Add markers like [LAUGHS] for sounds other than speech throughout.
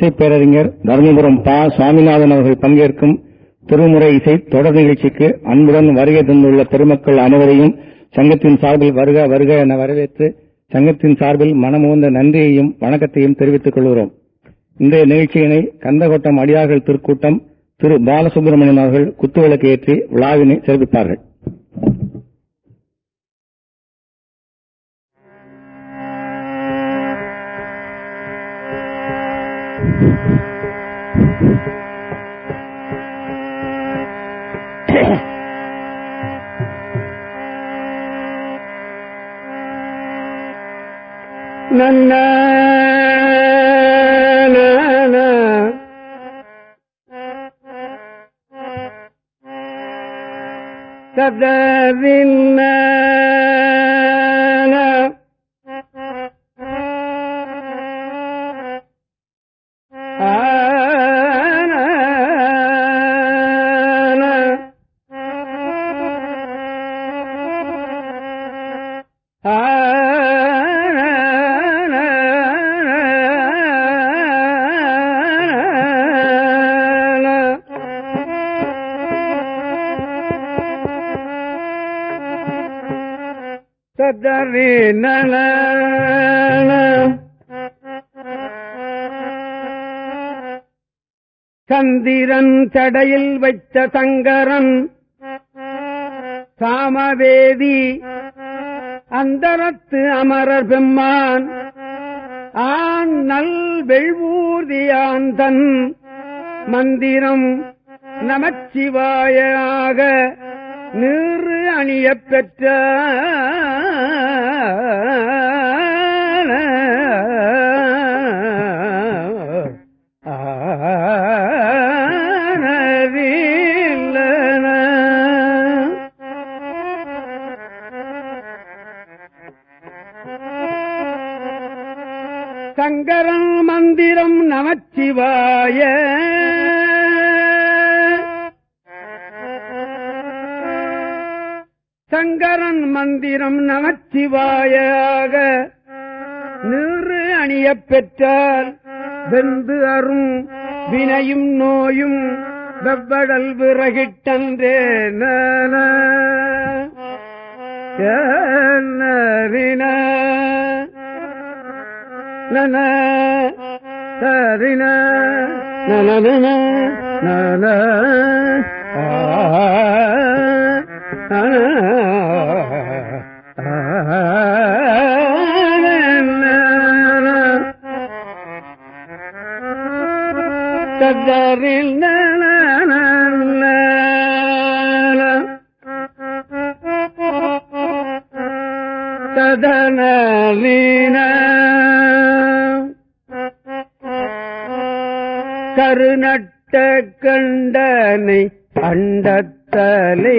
இசை பேரறிஞர் தருமபுரம் பா. சுவாமிநாதன் அவர்கள் பங்கேற்கும் திருமுறை இசை தொடர் நிகழ்ச்சிக்கு அன்புடன் வருகை தந்துள்ள பெருமக்கள் அனைவரையும் சங்கத்தின் சார்பில் வருக வருக என வரவேற்று சங்கத்தின் சார்பில் மனமுகந்த நன்றியையும் வணக்கத்தையும் தெரிவித்துக் கொள்கிறோம். இன்றைய நிகழ்ச்சியினை கந்தகோட்டம் அடியார்கள் திருக்கூட்டம் திரு. பாலசுப்ரமணியன் அவர்கள் குத்துவிளக்கு ஏற்றி விழாவினை சிறப்பிப்பார்கள். na na na na. Sabda தடையில் வைத்த சங்கரன் சாமவேதி. அந்தரத்து அமரர் பெம்மான். ஆண் நல் வெள்வூர்தியான் தன் மந்திரம் நமச்சிவாயாக நீர் அணியப் பெற்ற நமச்சிவாய சங்கரன் மந்திரம் நமச்சிவாயாக நிறு அணியப் பெற்றால் வெந்து அரும் வினையும் நோயும் வெவ்வடல் விறகிட்டன்றே. நன நன சரின நன நன கதரில் கருநட்ட கண்டனை கண்டத்தலே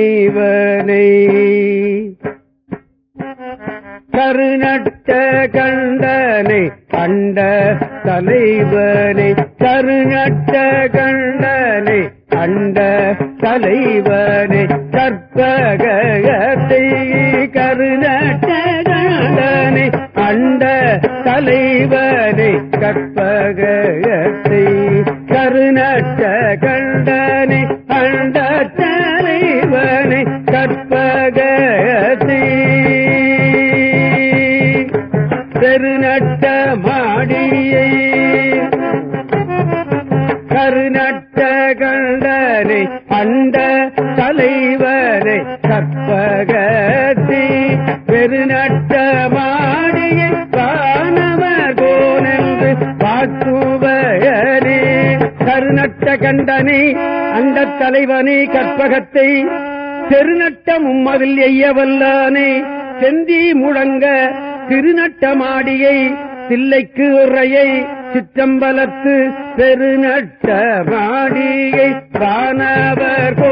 மும்மதில் எய்யவல்லானே செந்தி முழங்க திருநட்டமாடியை தில்லைக்கு உரையை சிற்றம்பலத்து பெருநட்டமாடியை மாடியை போ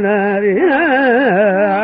نارها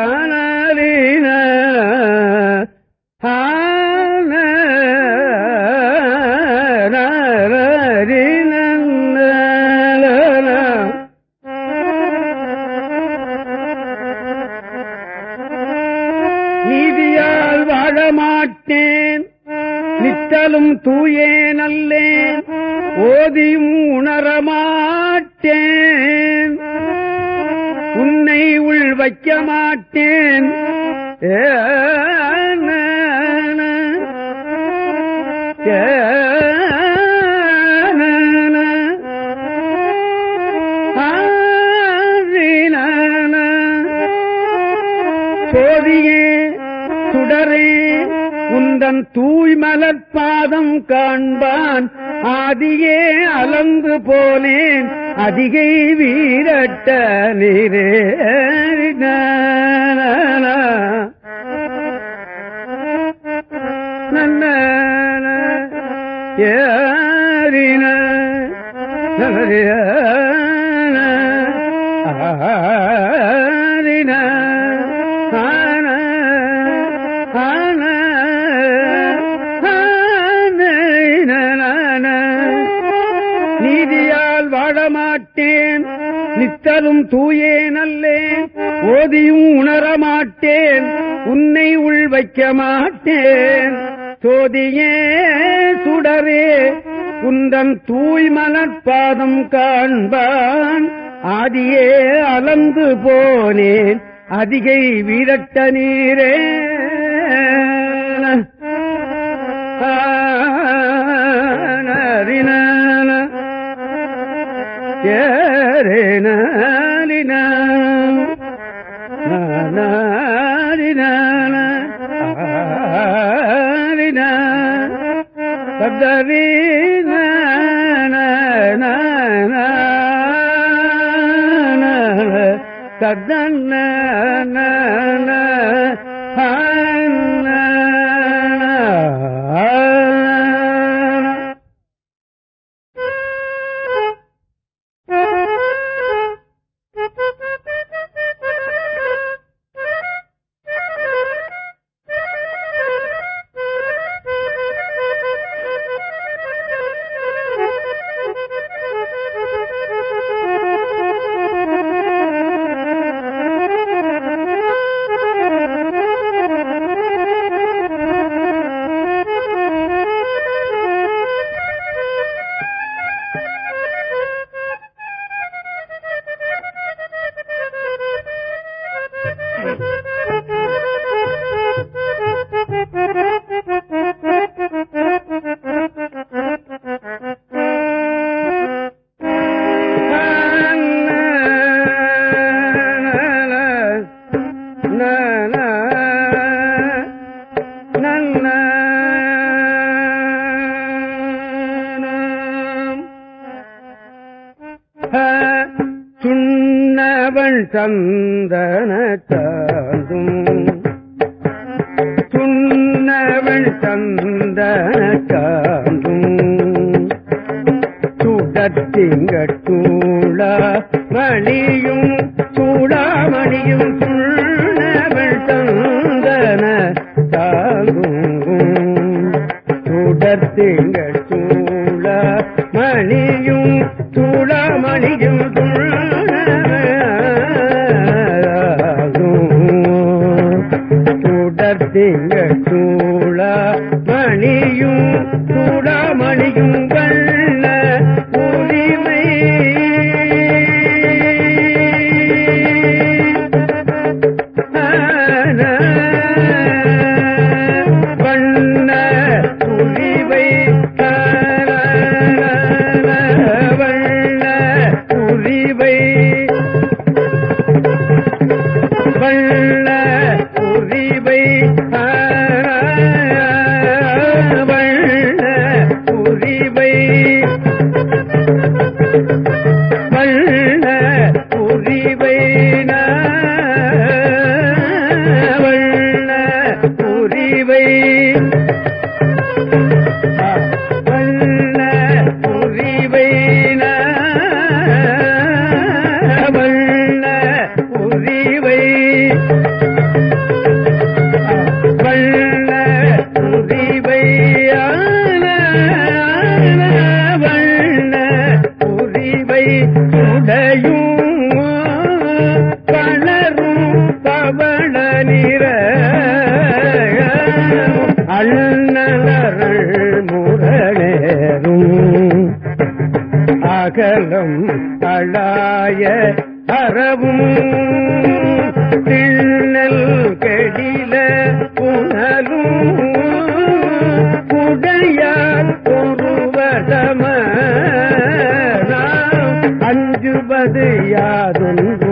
அஞ்சுவது யாதொன்றும்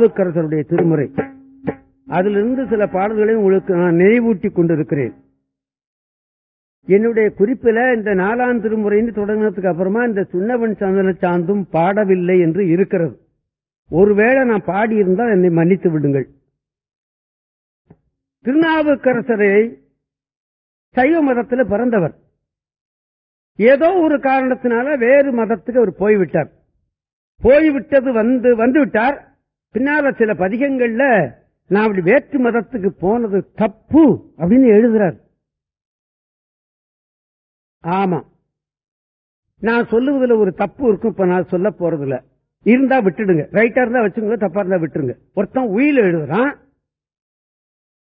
நாவுக்கரசருடைய திருமுறை. அதிலிருந்து சில பாடல்களை உங்களுக்கு நான் நினைவூட்டிக் கொண்டிருக்கிறேன். என்னுடைய குறிப்பில இந்த நாலாம் திருமுறைன்னு தொடங்கினதுக்கு அப்புறமா இந்த சுண்ணவன் சந்தன சாந்தும் பாடவில்லை என்று இருக்கிறது. ஒருவேளை நான் பாடியிருந்தால் என்னை மன்னித்து விடுங்கள். திருநாவுக்கரசரை சைவ மதத்தில் பிறந்தவர். ஏதோ ஒரு காரணத்தினால வேறு மதத்துக்கு அவர் போய்விட்டார். போய்விட்டது வந்து வந்துவிட்டார் பின்னால சில பதிகங்கள்ல நான் அப்படி வேற்று மதத்துக்கு போனது தப்பு அப்படின்னு எழுதுறார். ஆமா. நான் சொல்லுவதுல ஒரு தப்பு இருக்கும் இப்ப நான் சொல்ல போறதுல இருந்தா விட்டுடுங்க. ரைட்டா இருந்தா வச்சுங்க தப்பா இருந்தா விட்டுருங்க. ஒருத்தன் உயில் எழுதுறான்.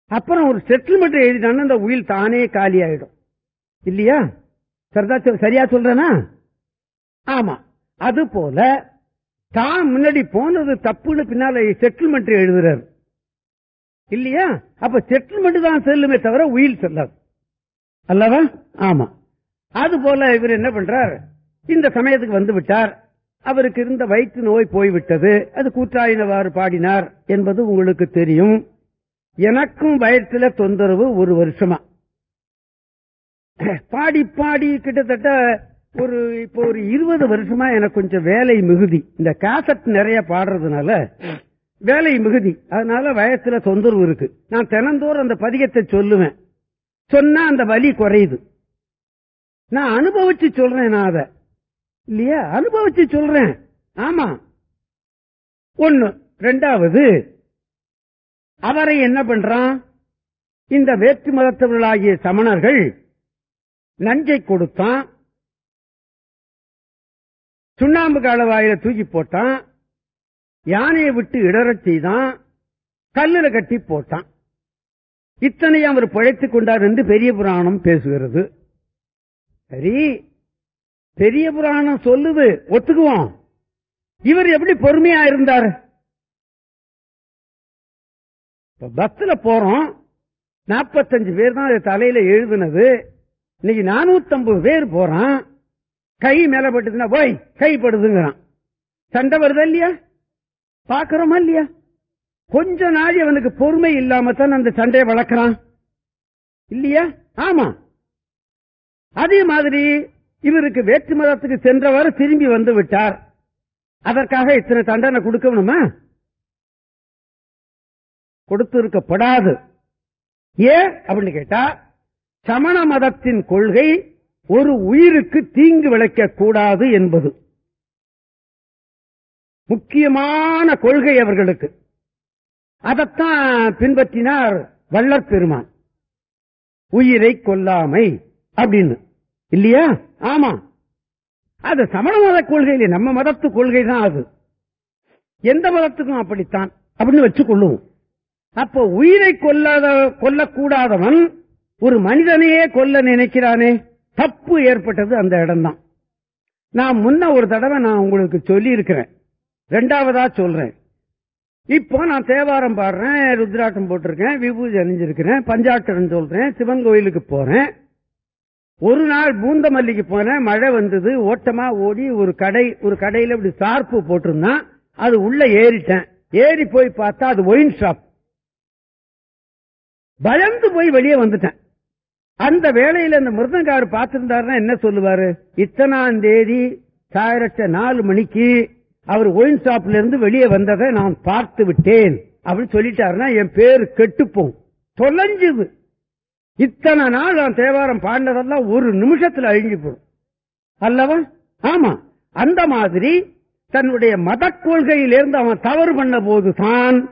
அப்புறம் ஒரு செட்டில்மெண்ட் எழுதிட்டான்னா அந்த உயில் தானே காலி ஆயிடும். இல்லையா? சரிதா சரியா சொல்றேனா? ஆமா. அது போல தான் முன்னாடி போனது தப்புன்னு பின்னால செட்டில்மெண்ட் எழுதுறாரு. இல்லையா? அப்ப செட்டில்மெண்ட் தான் செல்லுமே தவிர உயில் செல்லாது. அல்லவா? ஆமா. அது போல இவர் என்ன பண்றார்? இந்த சமயத்துக்கு வந்து விட்டார். அவருக்கு இருந்த வயிற்று நோய் போய்விட்டது. அது கூற்றாயினவாறு பாடினார் என்பது உங்களுக்கு தெரியும். எனக்கும் வயிற்றுல தொந்தரவு ஒரு வருஷமா. பாடி பாடி கிட்டத்தட்ட ஒரு இப்போ ஒரு இருபது வருஷமா எனக்கு கொஞ்சம் வேலை மிகுதி. இந்த கேசட் நிறைய பாடுறதுனால வேலை மிகுதி. அதனால வயசுல தொந்தரவு இருக்கு. நான் தினந்தோறும் அந்த பதிகத்தை சொல்லுவேன். சொன்னா அந்த வலி குறையுது. நான் அனுபவிச்சு சொல்றேன் நான் அத. இல்லையா? அனுபவிச்சு சொல்றேன். ஆமா. ஒண்ணு. ரெண்டாவது அவரை என்ன பண்றான்? இந்த வேற்று மதத்தவர்களாகிய சமணர்கள் நஞ்சை கொடுத்தான். சுண்ணாம்பு காலவாயில தூக்கி போட்டான் யானையை விட்டு இடறச் செய்தான் கல்லுல கட்டி போட்டான். இத்தனையும் அவர் பிழைத்துக் கொண்டார் என்று பெரிய புராணம் பேசுகிறது. சரி பெரிய புராணம் சொல்லுது ஒத்துக்குவோம். இவர் எப்படி பொறுமையா இருந்தார்? பஸ்ல போறோம் நாற்பத்தஞ்சு பேர் தான் தலையில எழுதுனது. இன்னைக்கு நானூத்தி ஐம்பது பேர் போறான். கை மேல பட்டுதுன்னா போய் கை படுதுங்கிறான். சண்டை வருதா இல்லையா? பாக்குறோமா இல்லையா? கொஞ்ச நாள் அவனுக்கு பொறுமை இல்லாம தான் அந்த சண்டையை வளர்க்கறான். இல்லையா? ஆமா. அதே மாதிரி இவருக்கு வேற்று மதத்துக்கு சென்றவர் திரும்பி வந்து விட்டார். அதற்காக இத்தனை தண்டனை கொடுக்கணுமா? கொடுத்திருக்கப்படாது. ஏன்? அப்படின்னு கேட்டா சமண மதத்தின் கொள்கை ஒரு உயிருக்கு தீங்கு விளைக்க கூடாது என்பது முக்கியமான கொள்கை அவர்களுக்கு. அதைத்தான் பின்பற்றினார் வள்ளற் பெருமான். உயிரை கொல்லாமை அப்படின்னு. இல்லையா? ஆமா. அது சமண மத கொள்கையில நம்ம மதத்து கொள்கை தான் அது. எந்த மதத்துக்கும் அப்படித்தான். அப்படின்னு வச்சு கொள்ளுவோம் அப்போ உயிரை கொல்லாத கொல்லக்கூடாதவன் ஒரு மனிதனையே கொல்ல நினைக்கிறானே. தப்பு ஏற்பட்டது அந்த இடம்தான். நான் முன்ன ஒரு தடவை நான் உங்களுக்கு சொல்லி இருக்கிறேன் ரெண்டாவதா சொல்றேன். இப்போ நான் தேவாரம் பாடுறேன் ருத்ராட்டம் போட்டிருக்கேன் விபூஜி அணிஞ்சிருக்கிறேன் பஞ்சாட்டம் சொல்றேன் சிவன் கோயிலுக்கு போறேன். ஒரு நாள் பூந்தமல்லிக்கு போனேன் மழை வந்தது ஓட்டமா ஓடி ஒரு கடை ஒரு கடையில இப்படி சார்பு போட்டிருந்தான். அது உள்ள ஏறிட்டேன். ஏறி போய் பார்த்தா அது ஒயின் ஷாப். பயந்து போய் வெளியே வந்துட்டேன். அந்த வேளையில இந்த மிருதங்கார் பார்த்திருந்தாருன்னா என்ன சொல்லுவாரு? இத்தனாம் தேதி சாயிரத்த நாலு மணிக்கு அவர் ஒயின் ஷாப்ல இருந்து வெளியே வந்ததை நான் பார்த்து விட்டேன். அப்படின்னு சொல்லிட்டாருன்னா என் பேரு கெட்டுப்போம். தொலைஞ்சுது. இத்தனை நாள் நான் தேவாரம் பாடினதெல்லாம் ஒரு நிமிஷத்துல அழிஞ்சு போடும் அல்லவா? ஆமா. அந்த மாதிரி தன்னுடைய மத கொள்கையிலிருந்து அவன் தவறு பண்ண போதுதான்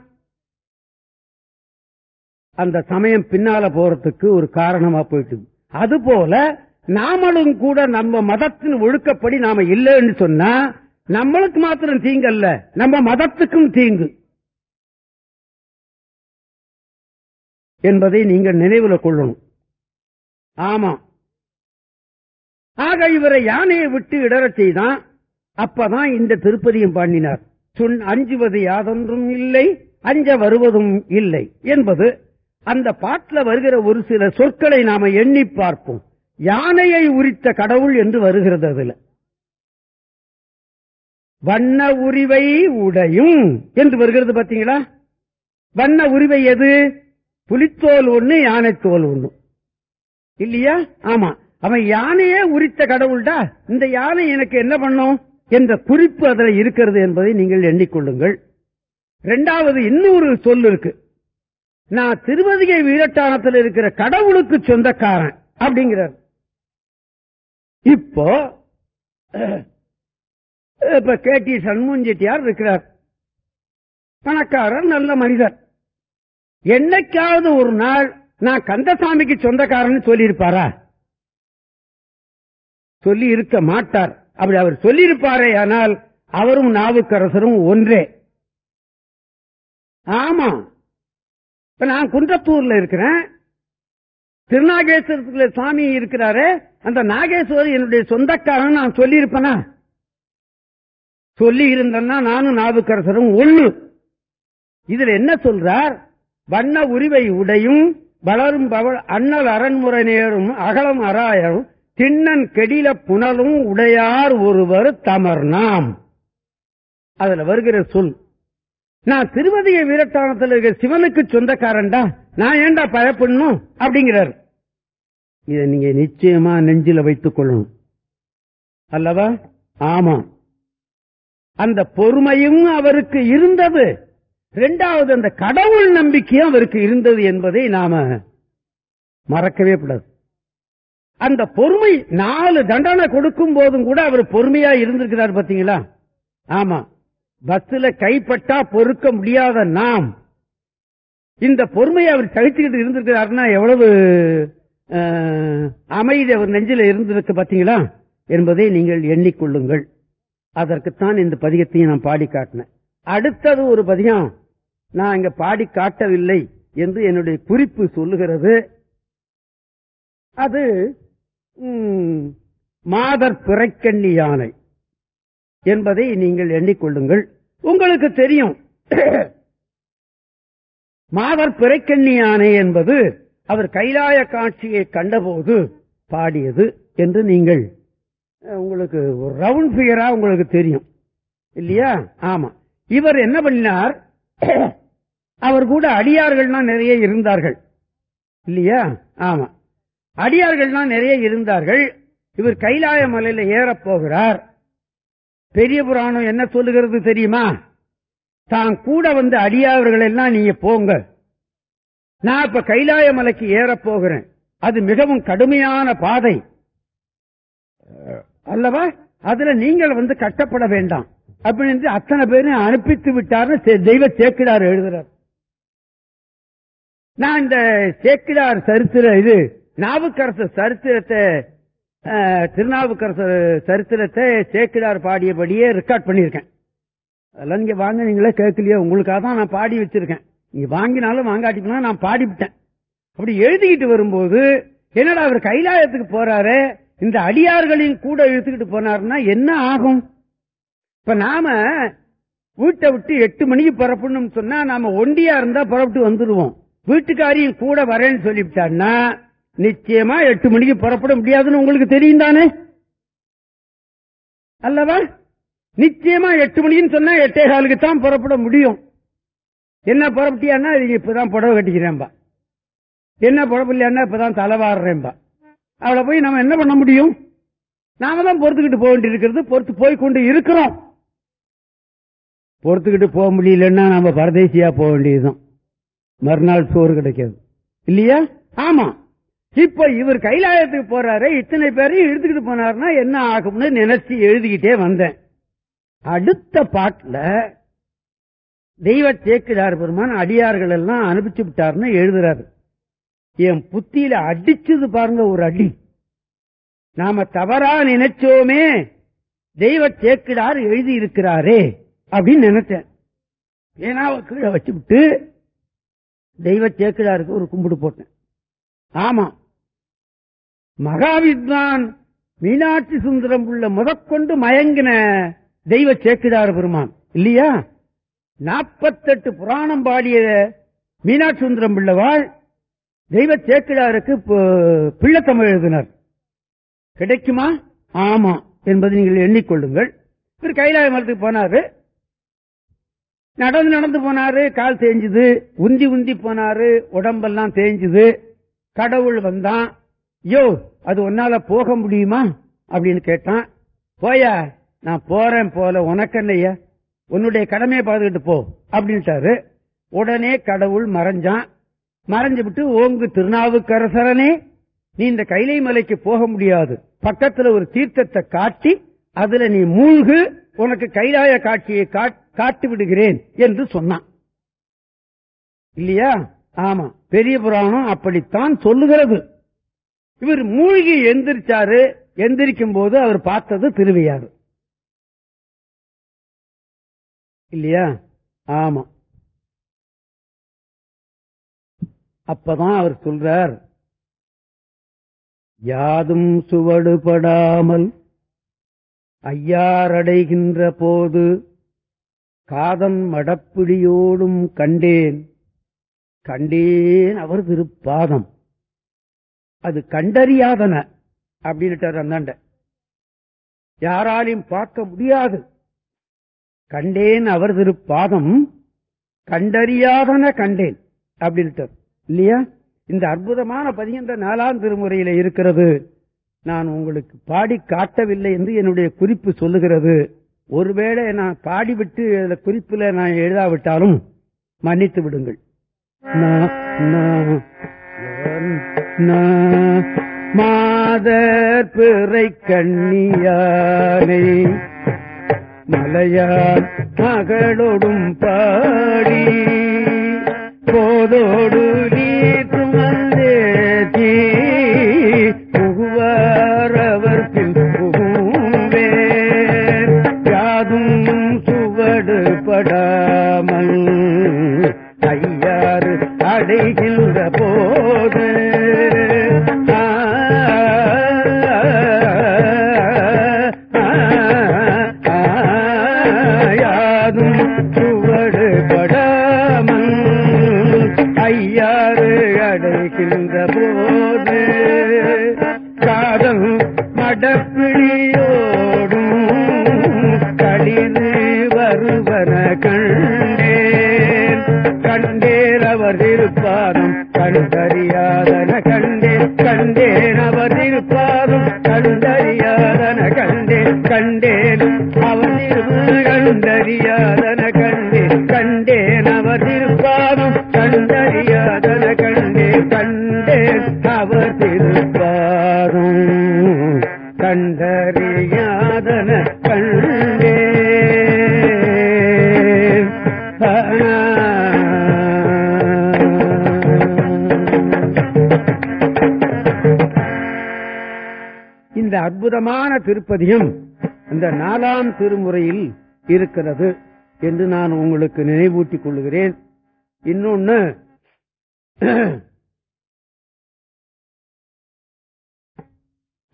அந்த சமயம் பின்னால போறதுக்கு ஒரு காரணமா போயிட்டு அதுபோல நாமளும் கூட நம்ம மதத்தின் ஒழுக்கப்படி நாம இல்லைன்னு சொன்னா நம்மளுக்கு மாத்திரம் தீங்கல்ல நம்ம மதத்துக்கும் தீங்கு. என்பதை நீங்கள் நினைவுல கொள்ளணும். ஆமா. ஆக இவரை யானையை விட்டு இடற செய்தான். அப்பதான் இந்த திருப்பதியும் பாண்டினார். சொன் அஞ்சுவது யாதொன்றும் இல்லை அஞ்ச வருவதும் இல்லை என்பது அந்த பாட்டில் வருகிற ஒரு சில சொற்களை நாம எண்ணி பார்ப்போம். யானையை உரித்த கடவுள் என்று வருகிறது அதுல. வண்ண உரிவை உடையும் என்று வருகிறது பாத்தீங்களா? வண்ண உரிவை எது? புலித்தோல் ஒண்ணு யானைத்தோல் ஒண்ணு. இல்லையா? ஆமா. அவன் யானையே உரித்த கடவுள்டா. இந்த யானை எனக்கு என்ன பண்ணும்? என்ற குறிப்பு அதுல இருக்கிறது என்பதை நீங்கள் எண்ணிக்கொள்ளுங்கள் இரண்டாவது இன்னொரு சொல் இருக்கு. நான் திருவதிகை வீரட்டானத்தில் இருக்கிற கடவுளுக்கு சொந்தக்காரன் அப்படிங்கிறார். இப்போ இப்ப கே டி சண்முகன் செட்டியார் இருக்கிறார். பணக்காரர் நல்ல மனிதர். என்னைக்காவது ஒரு நாள் நான் கந்தசாமிக்கு சொந்தக்காரன் சொல்லியிருப்பாரா? சொல்லி இருக்க மாட்டார். அப்படி அவர் சொல்லியிருப்பாரே ஆனால் அவரும் நாவுக்கரசரும் ஒன்றே. ஆமா இப்ப நான் குன்றத்தூர்ல இருக்கிறேன். திருநாகேஸ்வரத்துல சுவாமி இருக்கிறாரு. அந்த நாகேஸ்வரர் என்னுடைய சொந்தக்காரன் நான் சொல்லியிருப்பேனா? சொல்லி இருந்தேன்னா நானும் நாவுக்கரசரும் ஒண்ணு. இதுல என்ன சொல்றார்? வண்ண உரிவை உடையும் வளரும் அண்ணல் அரண்முறை நேரும் அகலம் அராயரும் திண்ணன் கெடில புனலும் உடையார் ஒருவர் தமர் நாம். அதுல வருகிற சொல் நான் திருவதிய வீரட்டானத்தில் இருக்கிற சிவனுக்கு சொந்தக்காரன்டா நான் ஏன்டா பயப்படணும் அப்படிங்கிறார். இதை நீங்க நிச்சயமா நெஞ்சில வைத்துக் கொள்ளணும். அல்லவா? ஆமா. அந்த பொறுமையும் அவருக்கு இருந்தது. இரண்டாவது அந்த கடவுள் நம்பிக்கையும் அவருக்கு இருந்தது என்பதை நாம மறக்கவே கூடாது. அந்த பொறுமை நாலு தண்டனை கொடுக்கும் போதும் கூட அவர் பொறுமையா இருந்திருக்கிறார் பாத்தீங்களா ஆமா. பஸ்ல கைப்பட்டா பொறுக்க முடியாத நாம். இந்த பொறுமையை அவர் சகிச்சுக்கிட்டு இருந்திருக்கிறாருன்னா எவ்வளவு அமைதி அவர் நெஞ்சில இருந்திருக்கு பாத்தீங்களா? என்பதை நீங்கள் எண்ணிக்கொள்ளுங்கள். அதற்குத்தான் இந்த பதிகத்தையும் நான் பாடி காட்டினேன். அடுத்தது ஒரு பதிகம். நான் இங்க பாடி காட்டவில்லை என்று என்னுடைய குறிப்பு சொல்லுகிறது. அது மாதர் பிறைக்கண்ணி யானை. என்பதை நீங்கள் எண்ணிக்கொள்ளுங்கள். உங்களுக்கு தெரியும் [COUGHS] மாதர் பிறைக்கண்ணி யானை என்பது அவர் கைலாய காட்சியை கண்டபோது பாடியது என்று நீங்கள் உங்களுக்கு ஒரு ரவுண்ட் பிகரா உங்களுக்கு தெரியும். இல்லையா? ஆமா. இவர் என்ன பண்ணினார்? [COUGHS] அவர் கூட அடியார்கள்லாம் நிறைய இருந்தார்கள். இல்லையா? ஆமா. அடியார்கள்லாம் நிறைய இருந்தார்கள். இவர் கைலாய மலையில ஏறப் போகிறார். பெரிய புராணம் என்ன சொல்லுகிறது தெரியுமா? தான் கூட வந்து அடியாவர்கள் எல்லாம் நீங்க போங்க. நான் இப்ப கைலாய மலைக்கு ஏறப்போகிறேன் அது மிகவும் கடுமையான பாதை. அல்லவா? அதுல நீங்கள் வந்து கட்டப்பட வேண்டாம். அப்படின்னு அத்தனை பேரும் அனுப்பித்து விட்டார்னு தெய்வ சேக்கிடார் எழுதுறார். நான் இந்த சேக்கிடார் சரித்திர இது நாவுக்கரசு சரித்திரத்தை திருநாவுக்கரசர் சரித்திரத்தை சேக்கிடார் பாடியபடியே ரெக்கார்ட் பண்ணியிருக்கேன். அதெல்லாம் நீங்க வாங்க நீங்களே கேட்கலையே? உங்களுக்காக தான் நான் பாடி வச்சிருக்கேன். நீங்க வாங்கினாலும் வாங்காட்டிக்கலாம் நான் பாடிவிட்டேன். அப்படி எழுதிக்கிட்டு வரும்போது என்னடா அவர் கைலாயத்துக்கு போறாரு? இந்த அடியார்களின் கூட இழுத்துக்கிட்டு போனாருன்னா என்ன ஆகும்? இப்ப நாம வீட்டை விட்டு எட்டு மணிக்கு புறப்படணும்னு சொன்னா நாம ஒண்டியா இருந்தா புறப்பட்டு வந்துடுவோம் வீட்டுக்காரியும் கூட வரேன்னு சொல்லிவிட்டான்னா நிச்சயமா எட்டு மணிக்கு புறப்பட முடியாதுன்னு உங்களுக்கு தெரியும் தானே? அல்லவா? நிச்சயமா எட்டு மணின்னு சொன்னா எட்டே காலுக்கு தான் புறப்பட முடியும். என்ன புறப்பட்டியான்னா இது இப்பதான் புடவை கட்டிக்கிறேன்பா. என்ன புறப்படலையான்னா இப்பதான் தலைவாடுறேன்பா அவளை போய் நம்ம என்ன பண்ண முடியும்? நாம தான் பொறுத்துக்கிட்டு போக வேண்டியிருக்கிறது. பொறுத்து போய் கொண்டு இருக்கிறோம். பொறுத்துக்கிட்டு போக முடியலன்னா நாம பரதேசியா போக வேண்டியதுதான். மறுநாள் சோறு கிடைக்காது. இல்லையா? ஆமா. இப்ப இவர் கைலாயத்துக்கு போறாரு இத்தனை பேரையும் எடுத்துக்கிட்டு போனாருன்னா என்ன ஆகும்னு நினைச்சு எழுதிக்கிட்டே வந்தேன். அடுத்த பாட்டுல தெய்வ சேக்கிடார் பெருமான் அடியார்கள் எல்லாம் அனுப்பிச்சு விட்டாருன்னு எழுதுறாரு. என் புத்தியில அடிச்சது பாருங்க ஒரு அடி. நாம தவறா நினைச்சோமே தெய்வ சேக்கிடார் எழுதி இருக்கிறாரே அப்படின்னு நினைச்சேன் ஏன்னா கீழே வச்சு விட்டு தெய்வ சேக்கிடாருக்கு ஒரு கும்பிடு போட்டேன். ஆமா. மகாவித்வான் மீனாட்சி சுந்தரம் உள்ள முதற்கொண்டு மயங்கின தெய்வ சேக்கிடார் பெருமான் இல்லையா? நாற்பத்தெட்டு புராணம் பாடிய மீனாட்சி சுந்தரம் பிள்ளவாள் தெய்வ சேக்கிடாருக்கு பிள்ளத்தமிழ் எழுதினர். கிடைக்குமா? ஆமா என்பதை நீங்கள் எண்ணிக்கொள்ளுங்கள். இவர் கைலாய மரத்துக்கு போனாரு. நடந்து நடந்து போனாரு கால் தேஞ்சுது உந்தி உந்தி போனாரு உடம்பெல்லாம் தேஞ்சுது. கடவுள் வந்தான் யோ அது உன்னால போக முடியுமா? அப்படின்னு கேட்டான். போயா நான் போறேன் போல உனக்கண்ணையா உன்னுடைய கடமையை பார்த்துக்கிட்டு போ அப்படின்ட்டாரு. உடனே கடவுள் மறைஞ்சான். மறைஞ்சு விட்டு ஓங்கு திருநாவுக்கரசரனே நீ இந்த கைலை மலைக்கு போக முடியாது. பக்கத்துல ஒரு தீர்த்தத்தை காட்டி அதுல நீ மூழ்கு உனக்கு கைலாய காட்சியை காட்- காட்டி விடுகிறேன் என்று சொன்னான். இல்லையா? ஆமா. பெரிய புராணம் அப்படித்தான் சொல்லுகிறது. இவர் மூழ்கி எந்திரிச்சாரு எந்திரிக்கும் போது அவர் பார்த்தது திருவையாறு. இல்லையா? ஆமா. அப்பதான் அவர் சொல்றார் யாதும் சுவடுபடாமல் ஐயாரடைகின்ற போது காதன் மடப்பிடியோடும் கண்டேன். கண்டேன் அவர் திருப்பாதம் அது கண்டறியாதன அப்படின்னுட்டார் அந்தாண்ட. யாராலையும் பார்க்க முடியாது. கண்டேன் அவர் திருப்பாதம் கண்டறியாதன கண்டேன் அப்படின்ட்டார் இல்லையா? இந்த அற்புதமான பதிகந்த நாலாம் திருமுறையில இருக்கிறது. நான் உங்களுக்கு பாடி காட்டவில்லை என்று என்னுடைய குறிப்பு சொல்லுகிறது. ஒருவேளை நான் பாடிவிட்டு அதுல குறிப்புல நான் எழுதாவிட்டாலும் மன்னித்து விடுங்கள். மாதர் பிறை கண்ணியானை மலையார் மகளோடும் பாடி போதோடு நீ கடை கண்டேன் அவர் இருப்பாரும் கண்டறியாதன கண்டேன். கண்டேன் அவர் திரு கண்டறியாதன கண்டேன் கண்டேன். அவர் திருப்பாதம் இந்த அற்புதமான திருப்பதியும் இந்த நாலாம் திருமுறையில் இருக்கிறது என்று நான் உங்களுக்கு நினைவூட்டிக் கொள்கிறேன். இன்னொன்னு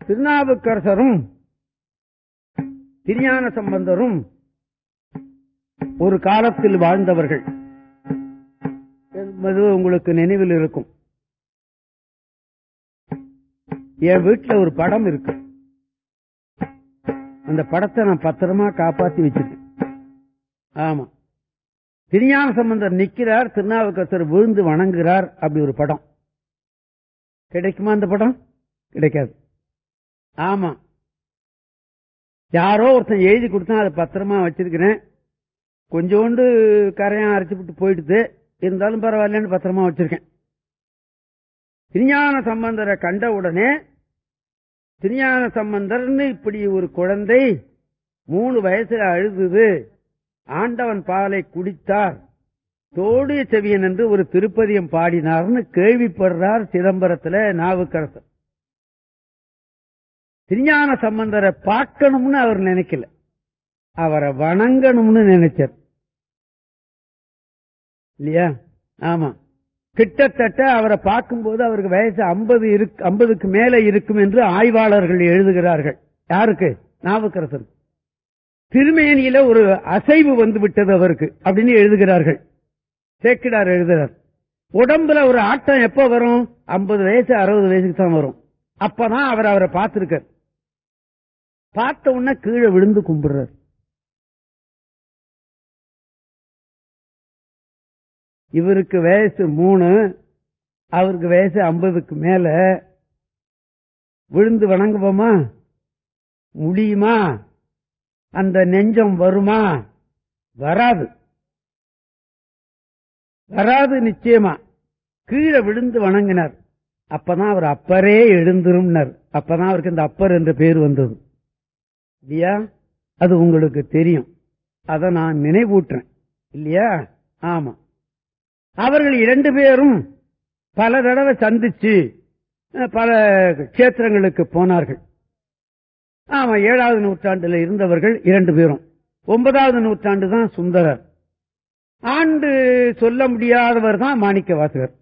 திருநாவுக்கரசரும் திருஞான சம்பந்தரும் ஒரு காலத்தில் வாழ்ந்தவர்கள் என்பது உங்களுக்கு நினைவில் இருக்கும். என் வீட்டுல ஒரு படம் இருக்கு. அந்த படத்தை நான் பத்திரமா காப்பாத்தி வச்சிருக்கேன். ஆமா. திருஞான சம்பந்தர் நிக்கிறார் திருநாவுக்கரசர் விழுந்து வணங்குகிறார் அப்படி ஒரு படம். கிடைக்குமா அந்த படம்? கிடைக்காது. ஆமா. யாரோ ஒருத்தன் எழுதி கொடுத்தா அதை பத்திரமா வச்சிருக்கிறேன். கொஞ்சோண்டு கரையான் அரைச்சு விட்டு போயிடுது. இருந்தாலும் பரவாயில்லன்னு பத்திரமா வச்சிருக்கேன். திருஞான சம்பந்தரை கண்ட உடனே திருஞான சம்பந்தர்னு இப்படி ஒரு குழந்தை மூணு வயசுல அழுதுது ஆண்டவன் பாலை குடித்தார். தோடிய செவியன் என்று ஒரு திருப்பதியம் பாடினார்னு கேள்விப்படுறார் சிதம்பரத்துல நாவுக்கரசர். திருஞான சம்பந்தரை பார்க்கணும்னு அவர் நினைக்கல. அவரை வணங்கணும்னு நினைச்சார். இல்லையா? ஆமா. கிட்டத்தட்ட அவரை பார்க்கும்போது அவருக்கு வயசு ஐம்பது ஐம்பதுக்கு மேல இருக்கும் என்று ஆய்வாளர்கள் எழுதுகிறார்கள். யாருக்கு? நாவுக்கரசன் திருமேனியில ஒரு அசைவு வந்து விட்டது அவருக்கு அப்படின்னு எழுதுகிறார்கள். சேக்கிடார் எழுதுகிறார். உடம்புல ஒரு ஆட்டம் எப்ப வரும்? ஐம்பது வயசு அறுபது வயசுக்கு தான் வரும். அப்பதான் அவர் அவரை பார்த்திருக்கார். பார்த்த உடனே கீழே விழுந்து கும்பிடுறார். இவருக்கு வயசு மூணு அவருக்கு வயசு ஐம்பதுக்கு மேல. விழுந்து வணங்குவோமா? முடியுமா? அந்த நெஞ்சம் வருமா? வராது. வராது நிச்சயமா. கீழே விழுந்து வணங்கினார். அப்பதான் அவர் அப்பரே எழுந்திரும்னார். அப்பதான் அவருக்கு இந்த அப்பர் என்ற பேர் வந்தது. இல்லையா? அது உங்களுக்கு தெரியும். அதை நான் நினைவூட்டுறேன். இல்லையா? ஆமா. அவர்கள் இரண்டு பேரும் பல தடவை சந்திச்சு பல கஷேத்திரங்களுக்கு போனார்கள். ஆமா ஏழாவது நூற்றாண்டுல இருந்தவர்கள் இரண்டு பேரும். ஒன்பதாவது நூற்றாண்டு தான் சுந்தரர். ஆண்டு சொல்ல முடியாதவர் தான் மாணிக்க வாசகர்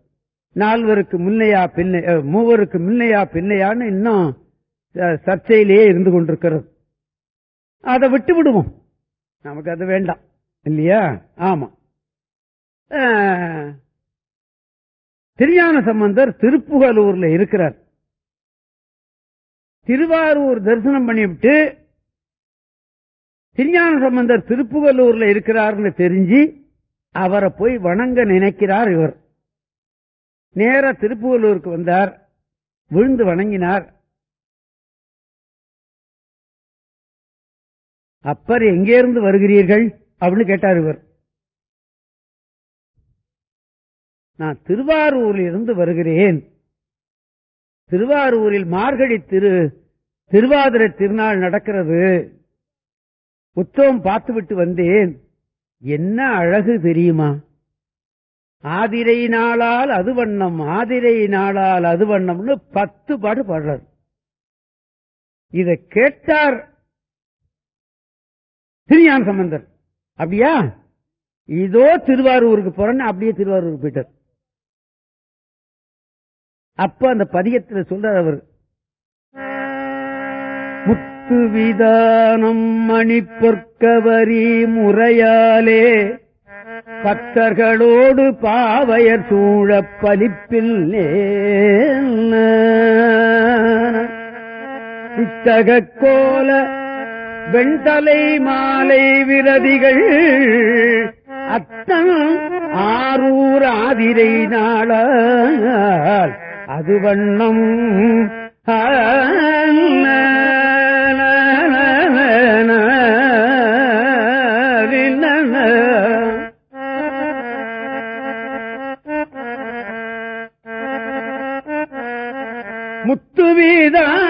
நால்வருக்கு முன்னையா பின்னை மூவருக்கு முன்னையா பின்னையான்னு இன்னும் சர்ச்சையிலேயே இருந்து கொண்டிருக்கிறது. அதை விட்டு விடுவோம் நமக்கு அது வேண்டாம். இல்லையா? ஆமா. திருஞான சம்பந்தர் திருப்புகலூர்ல இருக்கிறார். திருவாரூர் தரிசனம் பண்ணிவிட்டு திருஞான சம்பந்தர் திருப்புகலூர்ல இருக்கிறார்னு தெரிஞ்சு அவரை போய் வணங்க நினைக்கிறார் இவர். நேர திருப்புகலூருக்கு வந்தார் விழுந்து வணங்கினார். அப்பர் எங்கே இருந்து வருகிறீர்கள்? அப்படின்னு கேட்டார் இவர். நான் திருவாரூரில் இருந்து வருகிறேன். திருவாரூரில் மார்கழி திரு திருவாதிரை திருநாள் நடக்கிறது. உற்சவம் பார்த்துவிட்டு வந்தேன். என்ன அழகு தெரியுமா? ஆதிரை நாளால் அது வண்ணம் ஆதிரை நாளால் அது வண்ணம்னு பத்து பாடு பாடுறார். இதை கேட்டார் திருஞான சம்பந்தர். அப்படியா? இதோ திருவாரூருக்கு போறேன்னு அப்படியே திருவாரூருக்கு போயிட்டார். அப்ப அந்த பதியத்தில் சொல்றார் அவர். முத்து விதானம் மணி பொற்கவரி முறையாலே பக்தர்களோடு பாவையர் சூழ பலிப்பில் இத்தக கோல வெண்தலை மாலை விரதிகள் அத்தன் ஆரூர் ஆதிரை நாளால் அது வண்ணம்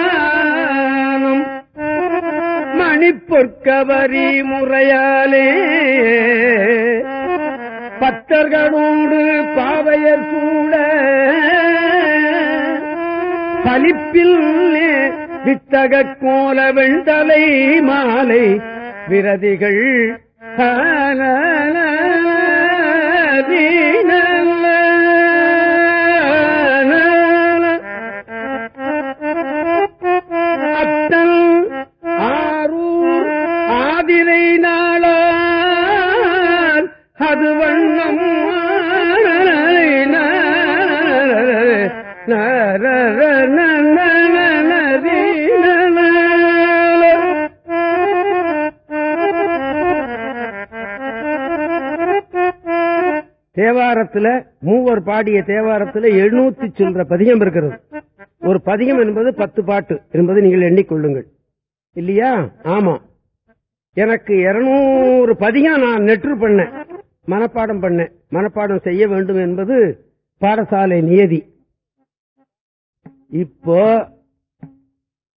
முத்துவீதானம் மணிப்பொற்கவரி முறையாலே பத்தர்களோடு பாவையர் சூட பலிப்பில் வித்தக கோல வெண்தலை மாலை விரதிகள் தேவாரத்துல மூவர் பாடிய தேவாரத்துல எழுநூத்தி சில்லற பதிகம் இருக்கிறது. ஒரு பதிகம் என்பது பத்து பாட்டு என்பதை நீங்கள் எண்ணிக்கொள்ளுங்கள். இல்லையா? ஆமா. எனக்கு இருநூறு பதிகம் நான் நெற்று பண்ணேன். மனப்பாடம் பண்ணேன். மனப்பாடம் செய்ய வேண்டும் என்பது பாடசாலை நியதி. இப்போ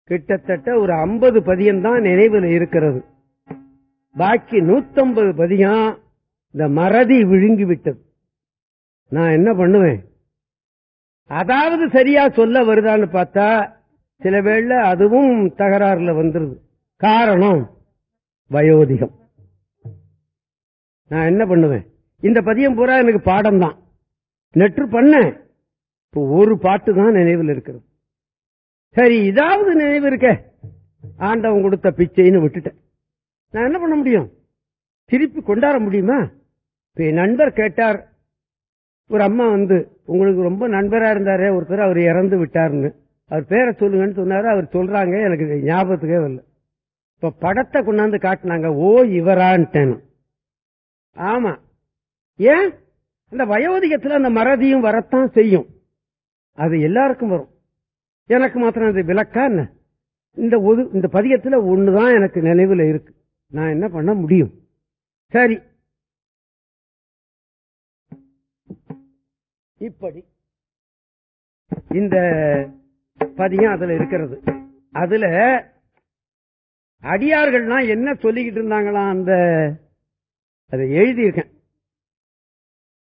கிட்டத்தட்ட ஒரு ஐம்பது பதியம் தான் நினைவில் இருக்கிறது. பாக்கி நூத்தம்பது பதியம் இந்த மறதி விழுங்கி விட்டது நான் என்ன பண்ணுவேன்? அதாவது சரியா சொல்ல வருதான்னு பார்த்தா சில வேளை அதுவும் தகராறுல வந்துருது. காரணம் வயோதிகம். நான் என்ன பண்ணுவேன்? இந்த பதியம் பூரா எனக்கு பாடம் தான் நெற்று பண்ணேன் இப்போ ஒரு பாட்டு தான் நினைவில் இருக்கிறது. சரி இதாவது நினைவு இருக்க. ஆண்டவன் கொடுத்த பிச்சைன்னு விட்டுட்டேன். நான் என்ன பண்ண முடியும்? திருப்பி கொண்டாட முடியுமா? என் நண்பர் கேட்டார் ஒரு அம்மா வந்து உங்களுக்கு ரொம்ப நண்பரா இருந்தாரே ஒருத்தர் அவர் இறந்து விட்டாருன்னு. அவர் பேரை சொல்லுங்கன்னு சொன்னாரு அவர் சொல்றாங்க எனக்கு ஞாபகத்துக்கே வரல. இப்ப படத்தை கொண்டாந்து காட்டினாங்க ஓ இவரான்ட்டேன்னு. ஆமா. ஏன்? அந்த வயோதிகத்துல அந்த மறதியும் வரத்தான் செய்யும். அது எல்லாருக்கும் வரும். எனக்கு மாத்திரம் அது விளக்கா என்ன? இந்த ஒது இந்த பதிகத்துல ஒண்ணுதான் எனக்கு நினைவுல இருக்கு. நான் என்ன பண்ண முடியும்? சரி. இப்படி இந்த பதியம் அதுல இருக்கிறது. அதுல அடியார்கள்னா என்ன சொல்லிக்கிட்டு இருந்தாங்களா அந்த அதை எழுதியிருக்கேன்.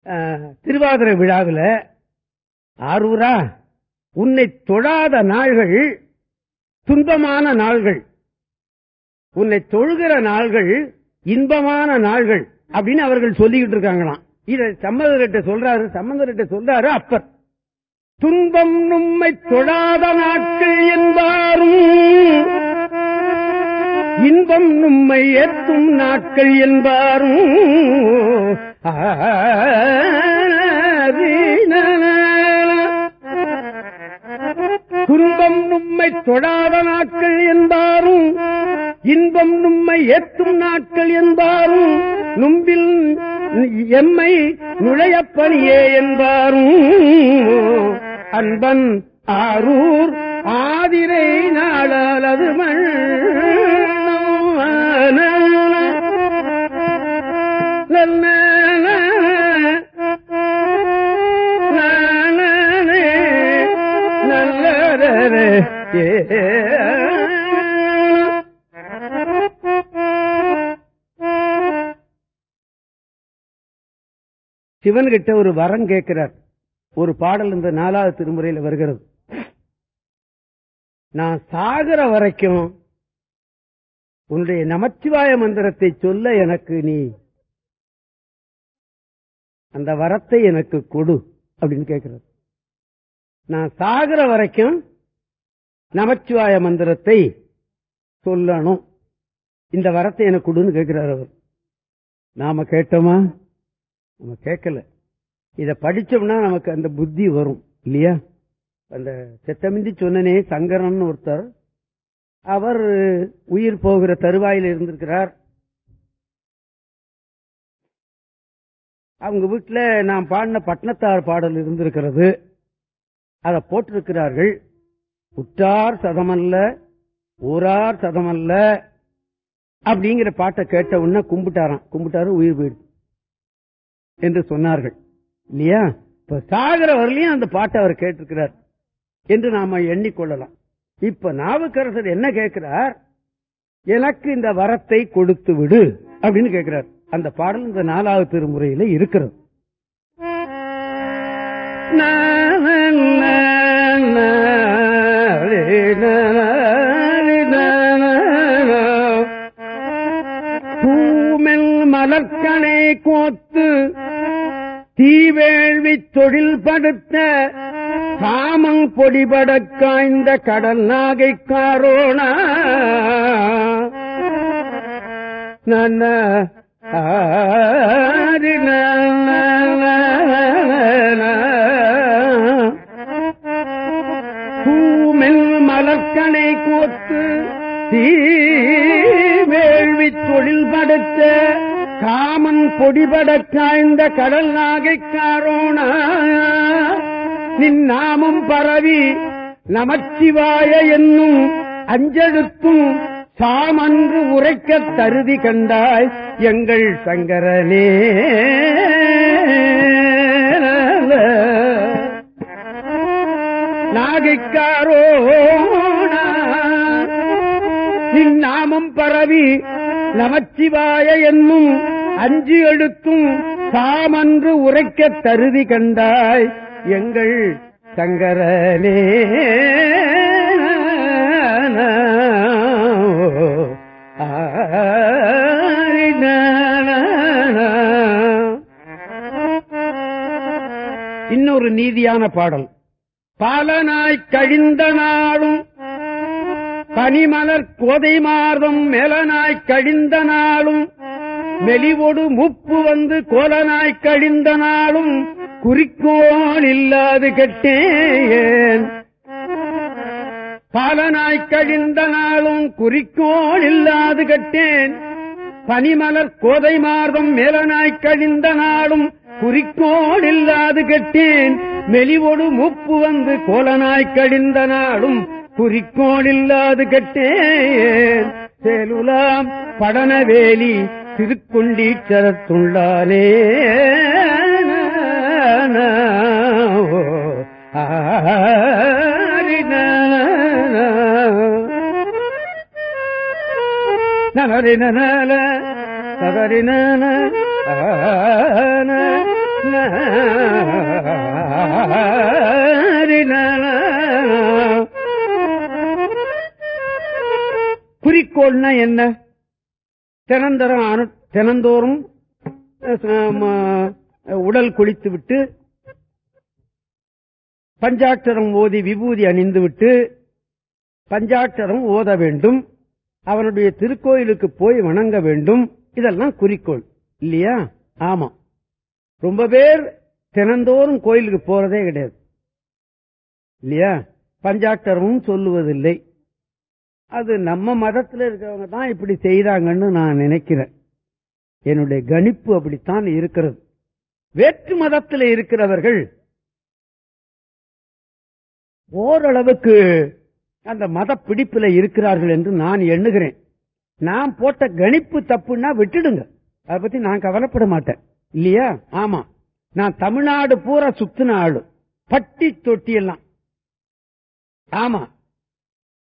அஹ், திருவாதிரை விழாவில் ஆரூரா உன்னை தொழாத நாள்கள் துன்பமான நாள்கள் உன்னை தொழுகிற நாள்கள் இன்பமான நாள்கள் அப்படின்னு அவர்கள் சொல்லிக்கிட்டு இருக்காங்களாம். இத சம்பந்தர்கிட்ட சொல்றாரு சம்பந்தர்கிட்ட சொல்றாரு அப்பர். துன்பம் நம்மை தொழாத நாட்கள் என்பாரும். இன்பம் நம்மை ஏற்றும் நாட்கள் என்பாரும். துன்பம் நம்மை தொழாத நாட்கள் என்பாரும் இன்பம் நம்மை ஏற்றும் நாட்கள் என்பாரும் நும்பில் எம்மை நுழைய பணியே என்பாரும். அன்பன் ஆரூர் ஆதிரை நாளால் அது சிவன்கிட்ட ஒரு வரம் கேட்கிறார். ஒரு பாடல் இந்த நாலாவது திருமுறையில் வருகிறது. நான் சாகிற வரைக்கும் உன்னுடைய நமச்சிவாய மந்திரத்தை சொல்ல எனக்கு நீ அந்த வரத்தை எனக்கு கொடு அப்படின்னு கேட்கிறது நான் சாகிற வரைக்கும் நமச்சிவாய மந்திரத்தை சொல்லணும். இந்த வரத்தை எனக்கு கொடுன்னு கேட்கிறார் அவர். நாம கேட்டோமா? நம்ம கேட்கல. இதை படிச்சோம்னா நமக்கு அந்த புத்தி வரும் இல்லையா? அந்த செத்தமிந்தி சொன்னனே சங்கரன் ஒருத்தர் அவர் உயிர் போகிற தருவாயில் இருந்திருக்கிறார். அவங்க வீட்டில் நான் பாடின பட்னத்தார் பாடல் இருந்திருக்கிறது. அதை போட்டிருக்கிறார்கள். உற்றார் சதமல்ல ஊரார் சதமல்ல அப்படிங்கிற பாட்டை கேட்ட உடனே கும்பிட்டாராம். கும்பிட்டாரு உயிர் போயிடுது என்று சொன்னார்கள். இல்லையா? இப்ப சாகர வரலையும் அந்த பாட்டை அவர் கேட்டிருக்கிறார் என்று நாம எண்ணிக்கொள்ளலாம். இப்ப நாவுக்கரசர் என்ன கேட்கிறார்? எனக்கு இந்த வரத்தை கொடுத்து விடு அப்படின்னு கேட்கிறார். அந்த பாடல் இந்த நாலாவது திருமுறையில இருக்கிறது. நா, கோத்து தீவேள்வி தொழில் படுத்த காமங் பொடிபட காய்ந்த கடல் நாகை காரோணா. நன்ன ஆரின மலர்கனை கோத்து தீ வேள்வி தொழில் படுத்த காமன் பொடிபட காய்ந்த கடல் நாகைக்காரோனா நின் நாமம் பரவி நமச்சிவாய என்னும் அஞ்செழுத்தும் சாமன்று உரைக்கத் தருதி கண்டாய் எங்கள் சங்கரனே. நாகைக்காரோ நின் நாமம் பரவி நமச்சிவாய என்னும் அஞ்சு எழுத்தும் சாமன்று உரைக்கத் தருதி கண்டாய். எங்கள் சங்கரனே. இன்னொரு நீதியான பாடல். நாய் கழிந்த நாளும் பனிமலர் கோதை மார்தம் மேலனாய் கழிந்த நாளும் மெலிவொடு முப்பு வந்து கோலனாய் கழிந்த நாளும் குறிக்கோள் இல்லாது கெட்டேன் பாலனாய் கழிந்த நாளும் குறிக்கோள் இல்லாது கட்டேன். பனிமலர் கோதை மார்தம் மேலனாய் கழிந்த நாளும் குறிக்கோள் இல்லாது கெட்டேன். மெலிவொடு முப்பு வந்து கோலனாய் கழிந்த நாளும் குறிக்கோள் இல்லாது கெட்டேன் சேலுலாம் படனவேலி திருக்குண்டீச்சரத்துள்ளானே நகரின நகரின குறிக்கோள்னா என்ன? தினந்தரம் அனு தினந்தோறும் உடல் குளித்துவிட்டு பஞ்சாட்சரம் ஓதி விபூதி அணிந்துவிட்டு பஞ்சாட்சரம் ஓத வேண்டும் அவனுடைய திருக்கோயிலுக்கு போய் வணங்க வேண்டும் இதெல்லாம் குறிக்கோள். இல்லையா? ஆமா. ரொம்ப பேர் தினந்தோறும் கோயிலுக்கு போறதே கிடையாது. இல்லையா? பஞ்சாட்சரமும் சொல்லுவதில்லை. அது நம்ம மதத்தில் இருக்கிறவங்க தான் இப்படி செய்தாங்கன்னு நான் நினைக்கிறேன். என்னுடைய கணிப்பு அப்படித்தான் இருக்கிறது. வேற்று மதத்தில் இருக்கிறவர்கள் ஓரளவுக்கு அந்த மத பிடிப்பில் இருக்கிறார்கள் என்று நான் எண்ணுகிறேன். நான் போட்ட கணிப்பு தப்புன்னா விட்டுடுங்க. அதை பத்தி நான் கவலைப்பட மாட்டேன். இல்லையா? ஆமா. நான் தமிழ்நாடு பூரா சுத்தின ஆளு. பட்டி தொட்டி எல்லாம் ஆமா.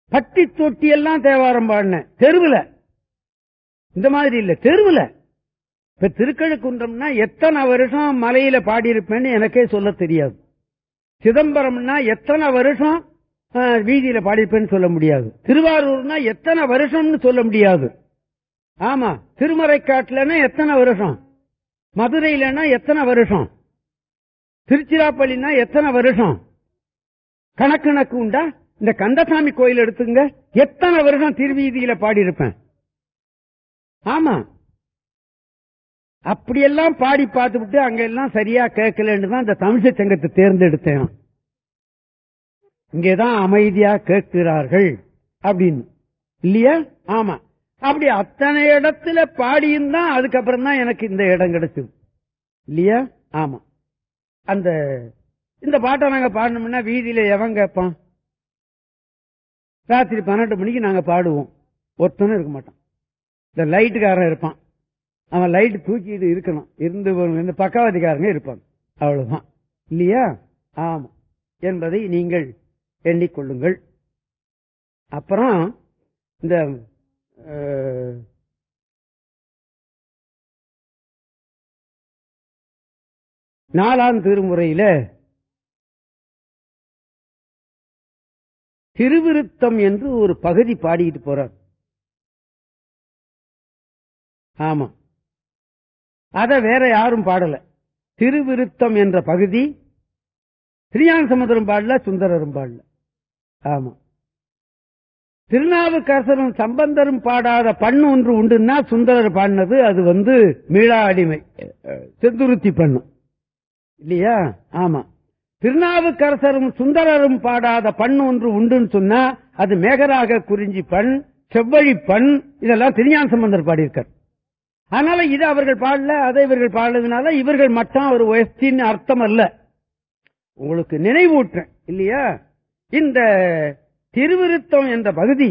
பட்டி தொட்டி எல்லாம் தேவாரம் பாடினேன். தெருவில். இந்த மாதிரி இல்ல தெருவில். இப்ப திருக்கழுக்குன்றம்னா எத்தனை வருஷம் மலையில பாடியிருப்பேன்னு எனக்கே சொல்ல தெரியாது. சிதம்பரம்னா எத்தனை வருஷம் வீதியில பாடியிருப்பேன்னு சொல்ல முடியாது. திருவாரூர்னா எத்தனை வருஷம்னு சொல்ல முடியாது. ஆமா திருமறைக்காட்டுலன்னா எத்தனை வருஷம்? மதுரையிலன்னா எத்தனை வருஷம்? திருச்சிராப்பள்ளினா எத்தனை வருஷம்? கணக்கு கணக்கு உண்டா? இந்த கந்தசாமி கோயில் எடுத்துங்க. எத்தனை வருஷம் திருவீதியில பாடியிருப்பேன். ஆமா. அப்படியெல்லாம் பாடி பார்த்துவிட்டு அங்க எல்லாம் சரியா கேட்கலன்னு தான் இந்த தமிழ்ச்ச சங்கத்தை தேர்ந்தெடுத்தேன். இங்கேதான் அமைதியா கேட்கிறார்கள் அப்படின்னு. இல்லையா? ஆமா. அப்படி அத்தனை இடத்துல பாடியும் தான் அதுக்கப்புறம் தான் எனக்கு இந்த இடம் கிடைச்சது இல்லையா? ஆமா. அந்த இந்த பாட்டை நாங்க பாடணும்னா வீதியில எவன் கேட்பான்? ராத்திரி பன்னெண்டு மணிக்கு நாங்க பாடுவோம். ஒருத்தனும் இருக்க மாட்டான். இந்த லைட்டுக்காரன் இருப்பான். அவன் லைட் தூக்கிட்டு இருக்கணும். இருந்து ஒரு- இந்த பக்கவாதிக்காரங்க இருப்பாங்க. அவ்வளவுதான். இல்லையா? ஆமா. என்பதை நீங்கள் எண்ணிக்கொள்ளுங்கள். அப்புறம் இந்த நாலாம் திருமுறையில திருவிருத்தம் என்று ஒரு பகுதி பாடிட்டு போறார். ஆமா. அத வேற யாரும் பாடல. திருவிருத்தம் என்ற பகுதி திருஞான சமுதிரம் பாடல சுந்தரரும் பாடல. ஆமா. திருநாவுக்கரசரும் சம்பந்தரும் பாடாத பண்ணு ஒன்று உண்டுன்னா சுந்தரர் பாடினது அது வந்து மீளா அடிமை செந்துருத்தி பண்ணு. இல்லையா? ஆமா. திருநாவுக்கரசரும் சுந்தரரும் பாடாத பண் ஒன்று உண்டுன்னு சொன்னா அது மேகராக குறிஞ்சி பண் செவ்வழி பண் இதெல்லாம் திருஞான சம்பந்தர் பாடியிருக்கார். அதனால இது அவர்கள் பாடல அதை இவர்கள் பாடுறதுனால இவர்கள் மட்டும் ஒரு ஒயஸ்டின்னு அர்த்தம் அல்ல. உங்களுக்கு நினைவூட்டுறேன் இல்லையா? இந்த திருவிருத்தம் என்ற பகுதி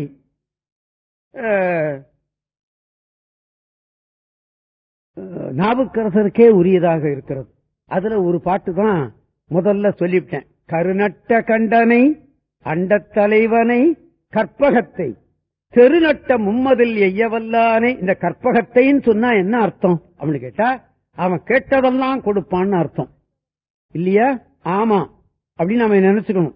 நாவுக்கரசருக்கே உரியதாக இருக்கிறது. அதுல ஒரு பாட்டு தான் முதல்ல சொல்லிவிட்டேன். கருநட்ட கண்டனை அண்டத்தலைவனை கற்பகத்தை. தெருநட்ட மும்மதில் எய்யவல்லானே இந்த கற்பகத்தைன்னு சொன்னா என்ன அர்த்தம்? அப்படின்னு கேட்டா அவன் கேட்டதெல்லாம் கொடுப்பான்னு அர்த்தம். இல்லையா? ஆமா. அப்படின்னு நம்ம நினைச்சுக்கணும்.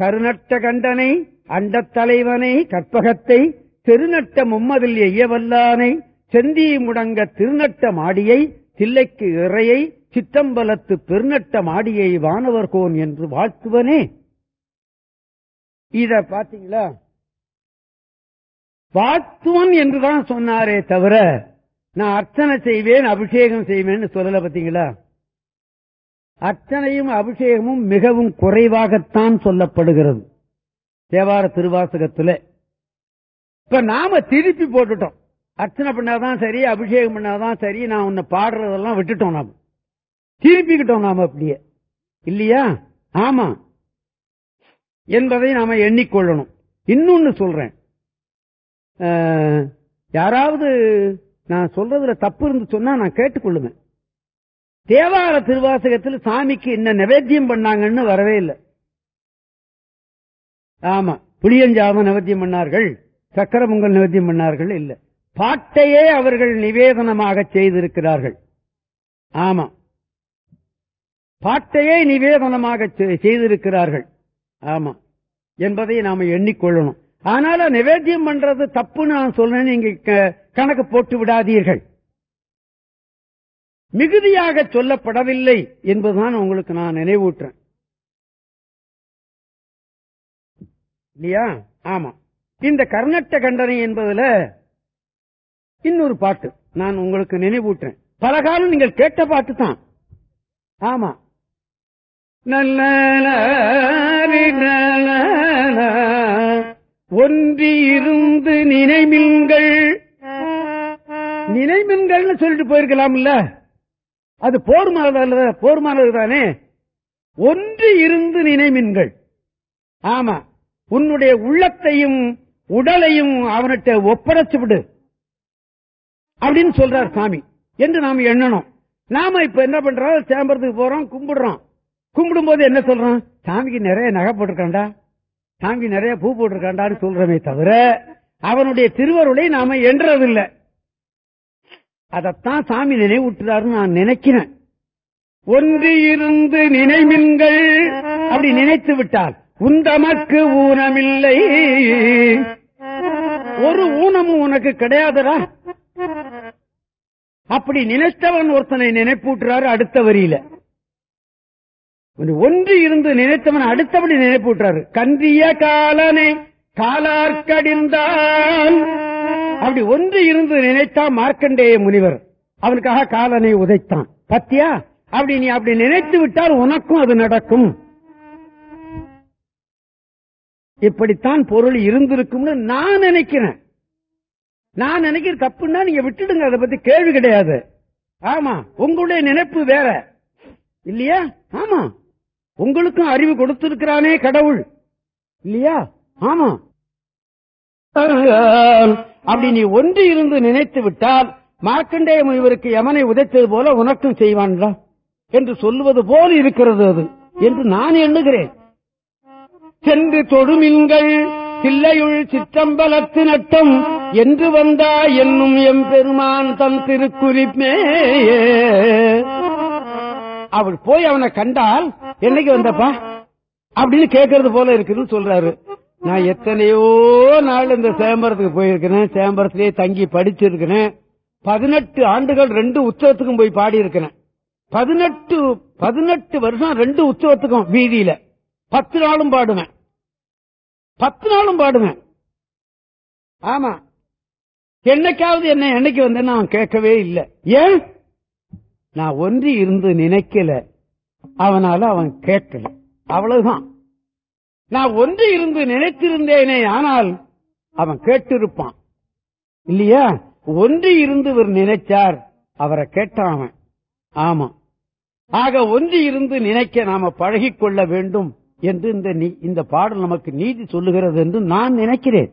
கருநட்ட கண்டனை அண்டத்தலைவனை கற்பகத்தை தெருநட்ட மும்மதில் எய்யவல்லானை செந்தி முடங்க திருநட்ட மாடியை தில்லைக்கு இறையை சிற்றம்பலத்து பெருநட்ட மாடியை வானவர்கோன் என்று வாழ்த்துவனே. இத பாத்தீங்களா? வாழ்த்துவன் என்றுதான் சொன்னாரே தவிர நான் அர்ச்சனை செய்வேன் அபிஷேகம் செய்வேன்னு சொல்லல பாத்தீங்களா? அர்ச்சனையும் அபிஷேகமும் மிகவும் குறைவாகத்தான் சொல்லப்படுகிறது. தேவார திருவாசகத்துல. இப்ப நாம திருப்பி போட்டுட்டோம். அர்ச்சனை பண்ணாதான் சரி அபிஷேகம் பண்ணாதான் சரி நான் உன்னை பாடுறதெல்லாம் விட்டுட்டோம் நாம. திருப்பிக்கிட்டோம் நாம அப்படியே. இல்லையா? ஆமா. என்பதை நாம எண்ணிக்கொள்ளணும். இன்னொன்னு சொல்றேன். யாராவது நான் சொல்றதுல தப்பு இருந்து சொன்னா நான் கேட்டுக்கொள்ளுவேன். தேவார திருவாசகத்தில் சாமிக்கு என்ன நிவேத்தியம் பண்ணாங்கன்னு வரவே இல்லை. ஆமா. புளியஞ்சாமல் நிவேத்தியம் பண்ணார்கள். சக்கர பொங்கல் நிவேத்தியம் பண்ணார்கள். இல்ல. பாட்டையே அவர்கள் நிவேதனமாக செய்திருக்கிறார்கள். ஆமா. பாட்டையே நிவேதனமாக செ- செய்திருக்கிறார்கள். ஆமா. என்பதை நாம எண்ணிக்கொள்ளணும். ஆனால நிவேத்தியம் பண்றது தப்புன்னு நான் சொல்றேன் நீங்க கணக்கு போட்டு விடாதீர்கள். மிகுதியாக சொல்லப்படவில்லை என்பதுதான் உங்களுக்கு நான் நினைவூட்டுறேன். இல்லையா? ஆமா. இந்த கர்ணட்ட கண்டனை என்பதுல இன்னொரு பாட்டு நான் உங்களுக்கு நினைவூட்டுறேன். பல காலம் நீங்கள் கேட்ட பாட்டு தான். ஆமா. ஒன்றி இருந்து நினைமின்கள். நினைமின்கள்னு சொல்லிட்டு போயிருக்கலாம்ல. அது போர்மானது போர்மானது தானே? ஒன்று இருந்து நினைமின்கள். ஆமா உன்னுடைய உள்ளத்தையும் உடலையும் அவன்கிட்ட ஒப்படைச்சு விடு. அப்படின்னு சொல்றார் சாமி. என்று நாம் எண்ணணும். நாம இப்ப என்ன பண்றோம்? சேம்பரத்துக்கு போறோம் கும்பிடுறோம். கும்பிடும் போது என்ன சொல்றோம் சாமிக்கு நிறைய நகை போட்டிருக்காண்டா சாமிக்கு நிறைய பூ போட்டிருக்காண்டான்னு சொல்றமே தவிர அவனுடைய திருவருளை நாம என்றதில்லை அதத்தான் சாமி நினைவூட்டுறாருன்னு நான் நினைக்கிறேன். ஒன்று இருந்து நினைமின்கள் அப்படி நினைத்து விட்டால் உந்தமக்கு ஊனமில்லை. ஒரு ஊனமும் உனக்கு கிடையாதுடா. அப்படி நினைத்தவன் ஒருத்தனை நினைப்பூட்டுறாரு அடுத்த வரியில. ஒன்று இருந்து நினைத்தவன் அடுத்தபடி விட்டாரு கன்றிய காலனை காலார்க்கடிந்தான் அப்படி ஒன்று இருந்து நினைத்தா மார்க்கண்டேய முனிவர். அவனுக்காக காலனை உதைத்தான். பத்தியா? அப்படி நீ அப்படி நினைத்து விட்டால் உனக்கும் அது நடக்கும். இப்படித்தான் பொருள் இருந்திருக்கும்னு நான் நினைக்கிறேன். நான் நினைக்கிற தப்புன்னா நீங்க விட்டுடுங்க அதை பத்தி கேள்வி கிடையாது. ஆமா உங்களுடைய நினைப்பு வேற. இல்லையா? ஆமா. உங்களுக்கும் அறிவு கொடுத்திருக்கிறானே கடவுள். இல்லையா? ஆமா. அப்படி நீ ஒன்று இருந்து நினைத்து விட்டால் மார்க்கண்டேய முனிவருக்கு யமனை உதைத்தது போல உனக்கும் செய்வான்டா என்று சொல்லுவது போல் இருக்கிறது அது என்று நான் எண்ணுகிறேன். சென்று தொழுமின்கள் தில்லையுள் சிற்றம்பலத்து நட்டம் என்று வந்தா என்னும் எம்பெருமான் தன் திருக்குறிப்பே அவர் போய் அவனை கண்டால் என்னைக்கு வந்தப்பா? அப்படின்னு கேட்கறது போல இருக்குன்னு சொல்றாரு. நான் எத்தனையோ நாள் இந்த சேம்பரத்துக்கு போயிருக்கிறேன் சேம்பரத்திலேயே தங்கி படிச்சிருக்கிறேன். பதினெட்டு ஆண்டுகள் ரெண்டு உற்சவத்துக்கும் போய் பாடி இருக்கிறேன் பதினெட்டு பதினெட்டு வருஷம் ரெண்டு உற்சவத்துக்கும் வீதியில. பத்து நாளும் பாடுவேன். பத்து நாளும் பாடுவேன். ஆமா. என்னைக்காவது என்ன என்னைக்கு வந்தேன்னு அவன் கேட்கவே இல்லை. ஏன்? நான் ஒன்றி இருந்து நினைக்கல. அவனால அவன் கேட்கல. அவ்வளவுதான். நான் ஒன்று இருந்து நினைத்திருந்தேனே ஆனால் அவன் கேட்டிருப்பான். இல்லையா? ஒன்று இருந்து இவர் நினைச்சார் அவரை கேட்டான் அவன். ஆமா. ஆக ஒன்று இருந்து நினைக்க நாம பழகிக்கொள்ள வேண்டும் என்று இந்த நீ- இந்த பாடல் நமக்கு நீதி சொல்லுகிறது என்று நான் நினைக்கிறேன்.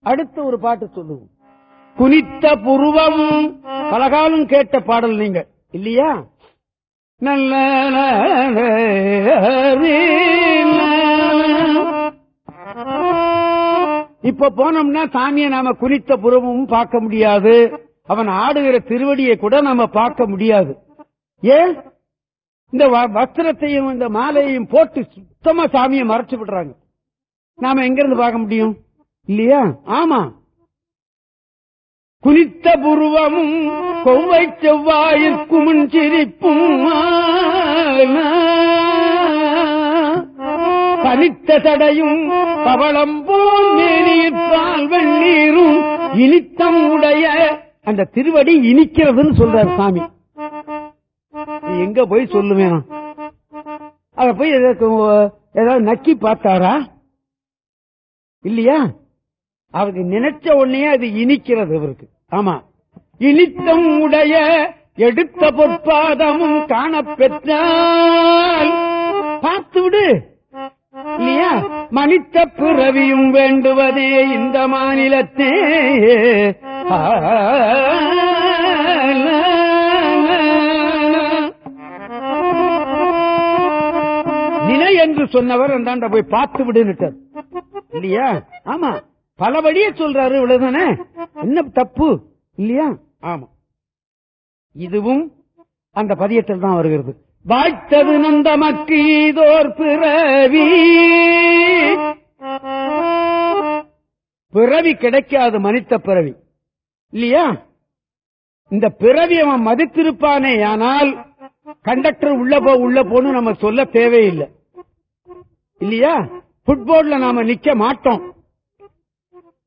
அடுத்த ஒரு பாட்டு சொல்லுவோம். குனித்த புருவம் பலகாலம் கேட்ட பாடல் நீங்க இல்லையா? நல்ல இப்ப போனோம்னா சாமியை நாம குனித்த புறமும் பார்க்க முடியாது. அவன் ஆடுகிற திருவடியை கூட நாம பார்க்க முடியாது. ஏன்? இந்த வஸ்திரத்தையும் இந்த மாலையையும் போட்டு சுத்தமா சாமியை மறைச்சு விடுறாங்க. நாம எங்க இருந்து பார்க்க முடியும்? இல்லையா? ஆமா. குனித்த புருவமும் கொவ்வை செவ்வாயிற்கும் சிரிப்பும் பனித்த தடையும் பவளம் போல் மேனியிற்பால் வெந்நீரும் இனித்தம் உடைய அந்த திருவடி இனிக்கிறதுன்னு சொல்றார் சாமி. எங்க போய் சொல்லுவேன்? அத போய் எதாவது ஏதாவது நக்கி பார்த்தாரா? இல்லையா? அவருக்கு நினைச்ச உடனே அது இனிக்கிறது அவருக்கு ஆமா. இனித்தம் உடைய எடுத்த பொற்பாதமும் காணப்பெற்றால் பார்த்து விடு இல்லையா? மனித பிறவியும் வேண்டுவதே இந்த மாநிலத்தே. ஆ, நினை என்று சொன்னவர் அந்தாண்ட போய் பார்த்து விடுன்னுட்டார் இல்லையா? ஆமா. பல வழியே சொல்றாரு இவ்வளவுதானே? என்ன தப்பு? இல்லையா? ஆமா. இதுவும் அந்த பதியத்தில் தான் வருகிறது. வாய்த்தது நந்தமக்கு ஈதோர் பிறவி. பிறவி கிடைக்காது மனித பிறவி. இல்லையா? இந்த பிறவி அவன் மதித்திருப்பானே ஆனால் கண்டக்டர் உள்ள போ உள்ள போன்னு நம்ம சொல்ல தேவையில்லை. இல்லையா? ஃபுட்போர்ட்ல நாம நிக்க மாட்டோம்.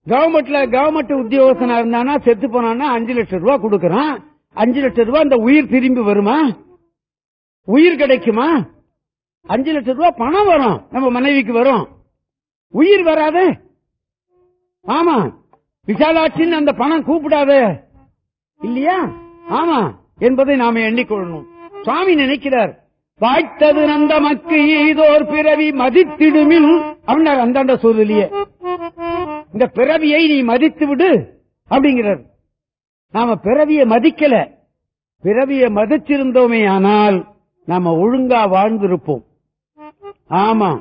கவர்மெண்ட்ல கவர்மெண்ட் உத்தியோகஸ்தனா இருந்தானா செத்து போனானா அஞ்சு லட்சம் ரூபாய் கொடுக்கறான். அஞ்சு லட்சம் ரூபாய் அந்த உயிர் திரும்பி வருமா? உயிர் கிடைக்குமா? அஞ்சு லட்சம் ரூபாய் பணம் வரும். நம்ம மனைவிக்கு வரும். உயிர் வராது. ஆமா. விசாலாட்சின்னு அந்த பணம் கூப்பிடாது. இல்லையா? ஆமா. என்பதை நாம எண்ணிக்கொள்ளணும். சுவாமி நினைக்கிறார் வாய்த்தது நந்த மக்கு ஈதோர் பிறவி மதித்திடுமில் அப்படின்னார் அந்தாண்ட சூழ்நிலையே இந்த பிறவியை நீ மதித்து விடு அப்படிங்கிறார். நாம பிறவியை மதிக்கல. பிறவியை மதிச்சிருந்தோமே ஆனால் நாம ஒழுங்கா வாழ்ந்திருப்போம். ஆமா.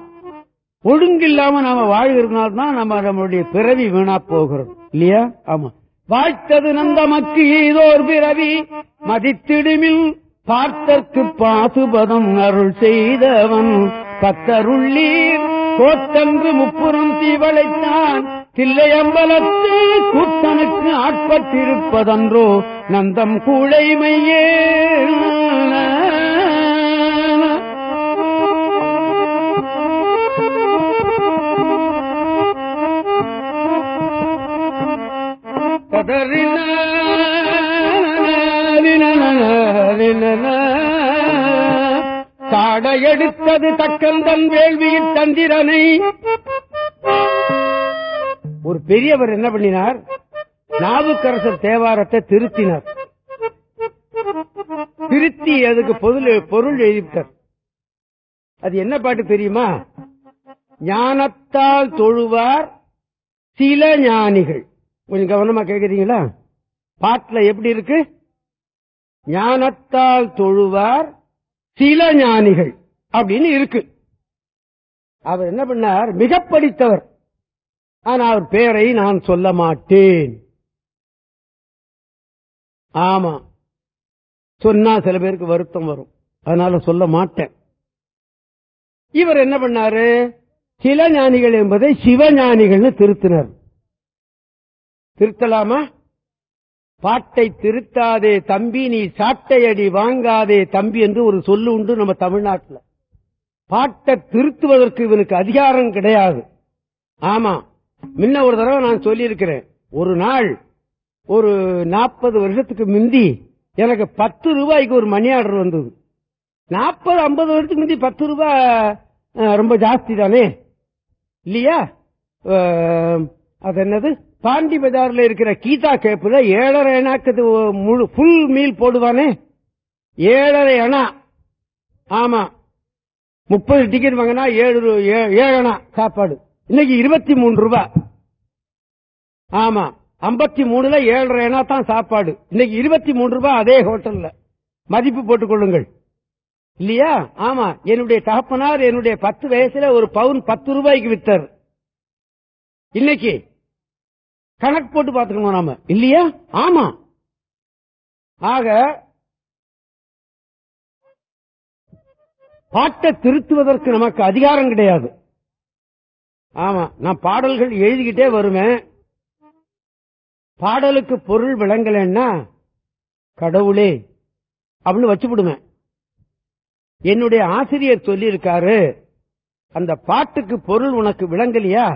ஒழுங்கில்லாம நாம வாழ்கிறதுனால தான் நம்ம நம்மளுடைய பிறவி வீணா போகிறது. இல்லையா? ஆமா. வாழ்த்தது நந்தமக்கு ஏதோர் பிறவி. மதித்திடுமில் பார்த்தற்கு பாசுபதம் அருள் செய்தவன். பத்தருள்ளீர் கோத்தன்று முப்புறம் தீவளைத்தான். தில்லையம்பலத்து கூட்டனுக்கு ஆட்பட்டிருப்பதன்றோ நந்தம் கூழைமையே. காடையெடுத்தது தக்கந்தன் வேள்வியில் தந்திரனை ஒரு பெரியவர் என்ன பண்ணினார்? நாவுக்கரசர் தேவாரத்தை திருத்தினார். திருத்தி அதுக்கு பொருள் பொருள் எழுதிட்டார் அது என்ன பாட்டு தெரியுமா? ஞானத்தால் தொழுவார் சில ஞானிகள். கொஞ்சம் கவனமா கேக்குறீங்களா? பாட்டுல எப்படி இருக்கு? ஞானத்தால் தொழுவார் சில ஞானிகள் அப்படின்னு இருக்கு. அவர் என்ன பண்ணார்? மிக படித்தவர் ஆனால் அவர் பெயரை நான் சொல்ல மாட்டேன். ஆமா. சொன்னா சில பேருக்கு வருத்தம் வரும். அதனால சொல்ல மாட்டேன். இவர் என்ன பண்ணாரு? சில ஞானிகள் என்பதை சிவஞானிகள்னு திருத்தினார். திருத்தலாமா? பாட்டை திருத்தாதே தம்பி நீ சாட்டையடி வாங்காதே தம்பி என்று ஒரு சொல்லு உண்டு நம்ம தமிழ்நாட்டில். பாட்டை திருத்துவதற்கு இவனுக்கு அதிகாரம் கிடையாது. ஆமா. முன்ன ஒரு தடவை நான் சொல்லியிருக்கிறேன். ஒரு நாள் ஒரு நாற்பது வருஷத்துக்கு முந்தி எனக்கு பத்து ரூபாய்க்கு ஒரு மணி ஆர்டர் வந்தது. நாற்பது ஐம்பது வருஷத்துக்கு முந்தி பத்து ரூபாய் ரொம்ப ஜாஸ்தி தானே? இல்லையா? அது என்னது? பாண்டி பஜார்ல இருக்கிற கீதா கேப்புல ஏழரை அணாக்கு முழு ஃபுல் மீல் போடுவானே? ஏழரை அணா. ஆமா. முப்பது டிக்கெட் வாங்கினா ஏழு ரூ- ஏ- ஏழு அணா சாப்பாடு. இன்னைக்கு இருபத்தி மூணு ரூபாய் ஆமா ஐம்பத்தி மூணுல ஏழரை தான் சாப்பாடு. இன்னைக்கு இருபத்தி மூணு ரூபாய் அதே ஹோட்டல்ல. மதிப்பு போட்டுக் கொள்ளுங்கள் இல்லையா? ஆமா என்னுடைய தகப்பனார் என்னுடைய பத்து வயசுல ஒரு பவுன் பத்து ரூபாய்க்கு வித்தார். இன்னைக்கு கணக்கு போட்டு பாத்துக்கணும் நாம. இல்லையா? ஆமா. ஆக பாட்டை திருத்துவதற்கு நமக்கு அதிகாரம் கிடையாது. ஆமா நான் பாடல்கள் எழுதிக்கிட்டே வருவேன் பாடலுக்கு பொருள் விளங்கலன்னா கடவுளே அப்படின்னு வச்சுவிடுவேன் என்னுடைய ஆசிரியர் சொல்லியிருக்காரு அந்த பாட்டுக்கு பொருள் உனக்கு விளங்கலையா?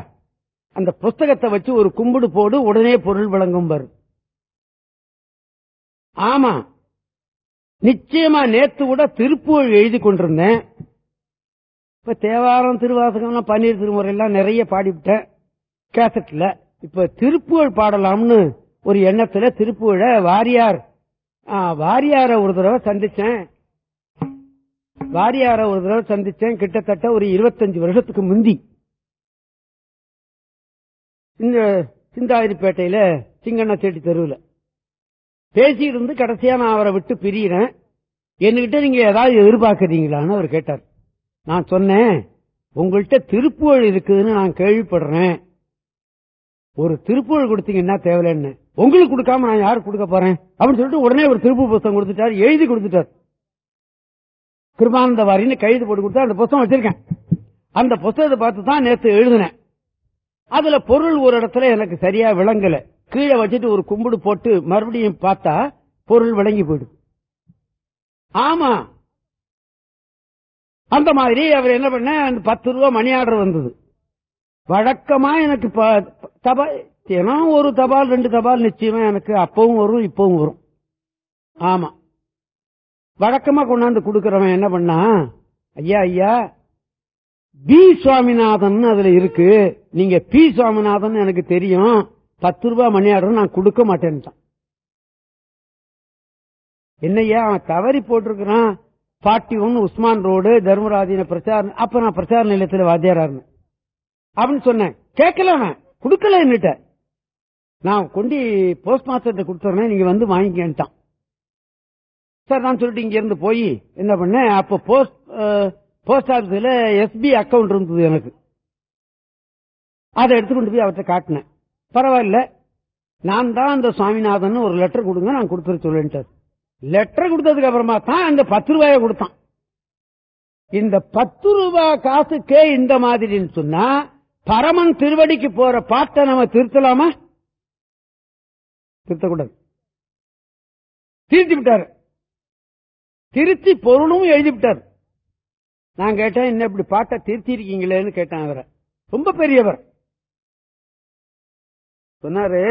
அந்த புஸ்தகத்தை வச்சு ஒரு கும்பிடு போடு உடனே பொருள் விளங்கும் வரும் ஆமா நிச்சயமா நேத்து கூட திருப்பூர் எழுதி கொண்டிருந்தேன் இப்ப தேவாரம் திருவாசகம் பன்னீர் திருமுறை எல்லாம் நிறைய பாடிவிட்டேன். கேசட்ல. இப்ப திருப்புகழ் பாடலாம்னு ஒரு எண்ணத்துல திருப்புகழ வாரியார் வாரியார ஒரு தடவை சந்திச்சேன். வாரியார ஒரு தடவை சந்திச்சேன் கிட்டத்தட்ட ஒரு இருபத்தஞ்சு வருஷத்துக்கு முந்தி. இந்த சிந்தாதிரிப்பேட்டையில சிங்கண்ண செட்டி தெருவில். பேசிட்டு இருந்து கடைசியா நான் அவரை விட்டு பிரியறேன். என்கிட்ட நீங்க ஏதாவது எதிர்பார்க்கறீங்களான்னு அவர் கேட்டார். நான் சொன்னேன் உங்கள்கிட்ட திருப்புகழ் இருக்குதுன்னு நான் கேள்விப்படுறேன். ஒரு திருப்புகழ் கொடுத்தீங்கன்னா தேவையில்லைன்னு. உங்களுக்கு கொடுக்காம நான் யாருக்கு கொடுக்க போறேன்? அப்படின்னு சொல்லிட்டு உடனே ஒரு திருப்பு புத்தகம் கொடுத்துட்டார் எழுதி கொடுத்துட்டார். கிருபானந்த வாரின்னு கைது போட்டு கொடுத்தா அந்த புத்தகம் வச்சிருக்கேன். அந்த புத்தகத்தை பார்த்து தான் நேத்து எழுதினேன். அதுல பொருள் ஒரு இடத்துல எனக்கு சரியா விளங்கல. கீழே வச்சுட்டு ஒரு கும்பிடு போட்டு மறுபடியும் பார்த்தா பொருள் விளங்கி போயிடுது. ஆமா அந்த மாதிரி அவர் என்ன பண்ண அந்த பத்து ரூபா மணி ஆர்டர் வந்தது. வழக்கமா எனக்கு ப- தபால் தினம் ஒரு தபால் ரெண்டு தபால் நிச்சயமா எனக்கு அப்பவும் வரும் இப்பவும் வரும். ஆமா. வழக்கமா கொண்டாந்து கொடுக்கறவன் என்ன பண்ணா ஐயா ஐயா பி சுவாமிநாதன் அதுல இருக்கு. நீங்க பி சுவாமிநாதன் எனக்கு தெரியும். பத்து ரூபாய் மணி ஆர்டர் நான் கொடுக்க மாட்டேன்ட்டான். என்னய்யா அவன் தவறி போட்டிருக்கிறான். ஃபார்ட்டி ஒன் உஸ்மான் ரோடு தர்மராஜின பிரச்சார அப்ப நான் பிரச்சார நிலையத்தில் வாத்தியாரா இருந்தேன் அப்படின்னு சொன்னேன். கேட்கல அவன். கொடுக்கல என்னட்ட நான் கொண்டு போஸ்ட் மாஸ்டர்கிட்ட கொடுத்துறேன் நீங்க வந்து வாங்கிக்கிட்டான் சார் நான் சொல்லிட்டு இங்க இருந்து போய் என்ன பண்ணேன்? அப்ப போஸ்ட் போஸ்ட் ஆபீஸ்ல எஸ்பி அக்கவுண்ட் இருந்தது எனக்கு. அதை எடுத்து கொண்டு போய் அவற்றை காட்டினேன். பரவாயில்ல. நான் தான் அந்த சுவாமிநாதன் ஒரு லெட்டர் கொடுங்க நான் கொடுத்துரு சொல்லிட்டார் லெட்டர் கொடுத்ததுக்கு அப்புறமா தான் அந்த பத்து ரூபாய கொடுத்தான். இந்த பத்து ரூபாய் காசுக்கே இந்த மாதிரின்னு சொன்னா பரமன் திருவடிக்கு போற பாட்டை நம்ம திருத்தலாமா? திருத்தக்கூடாது. திருத்தி விட்டாரு திருத்தி பொருளும் எழுதி விட்டார் நான் கேட்டேன் என்ன இப்படி பாட்டை திருத்தி இருக்கீங்களேன்னு கேட்டேன் அவரை. ரொம்ப பெரியவர். சொன்னாரு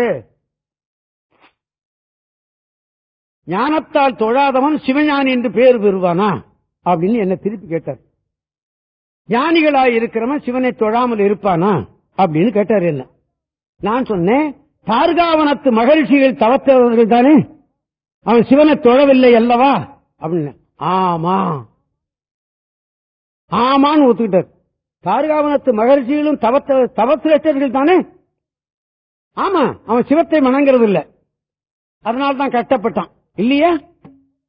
ஞானத்தால் தொழாதவன் சிவஞானி என்று பேர் பெறுவானா? அப்படின்னு என்ன திருப்பி கேட்டார். ஞானிகளாய் இருக்கிறவன் சிவனை தொழாமல் இருப்பானா? அப்படின்னு கேட்டார் என்ன? நான் சொன்னேன் தார்காவனத்து மகிழ்ச்சியில் தவத்தவர்கள் தானே? அவன் சிவனை தொழவில்லை அல்லவா? அப்படின்னு. ஆமா. ஆமான்னு ஒத்துக்கிட்டார். தார்காவனத்து மகிழ்ச்சியிலும் தவத்த தவத்திரர்கள் தானே? ஆமா அவன் சிவத்தை மணங்கிறது இல்லை அதனால்தான் தான் கஷ்டப்பட்டான். இல்லையா?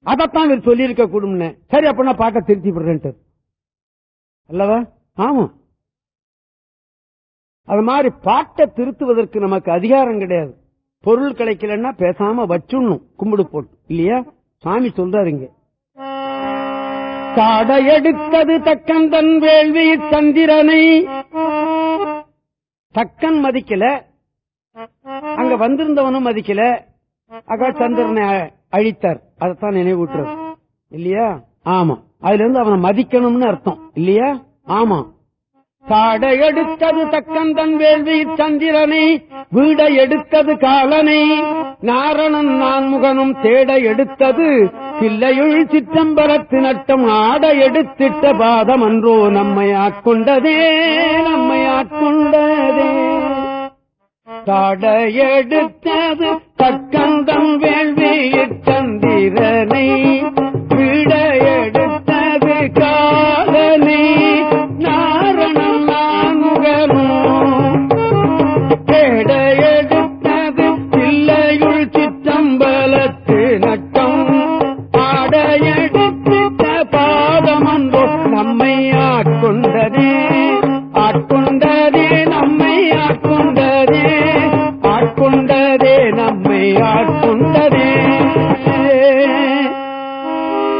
அதைத்தான் இவர் சொல்லியிருக்க கூடும்னு. சரி அப்படின்னா பாட்டை திருத்தி விடுறேன்ட்டு. அல்லவா? ஆமா. அது மாதிரி பாட்டை திருத்துவதற்கு நமக்கு அதிகாரம் கிடையாது. பொருள் கிடைக்கலன்னா பேசாம வச்சுடணும் கும்பிடு போட்டு. இல்லையா? சாமி சொல்றாரு இங்க. தக்கந்தன் வேள்வி சந்திரனை. தக்கன் மதிக்கல. அங்க வந்திருந்தவனும் மதிக்கல. அக சந்திரனை அழித்தார். அதைத்தான் நினைவூட்டுறது இல்லையா? ஆமா. அதுல இருந்து அவனை மதிக்கணும்னு அர்த்தம். இல்லையா? ஆமா. காடை எடுத்தது தக்கந்தன் வேள்வி சந்திரனை வீடை எடுத்தது காலனை. நாரணன் நான்முகனும் தேட எடுத்தது சில்லையுள் சிற்றம்பரத்து நட்டம் ஆட எடுத்திட்ட பாதம் அன்றோ நம்மை ஆட்கொண்டதே நம்மை ஆட்கொண்டதே. காடை எடுத்தது வேள்வி சந்திரனை விடையெடுத்தது எடுத்தது காலனை நாரணம் நான்முகனும் கேட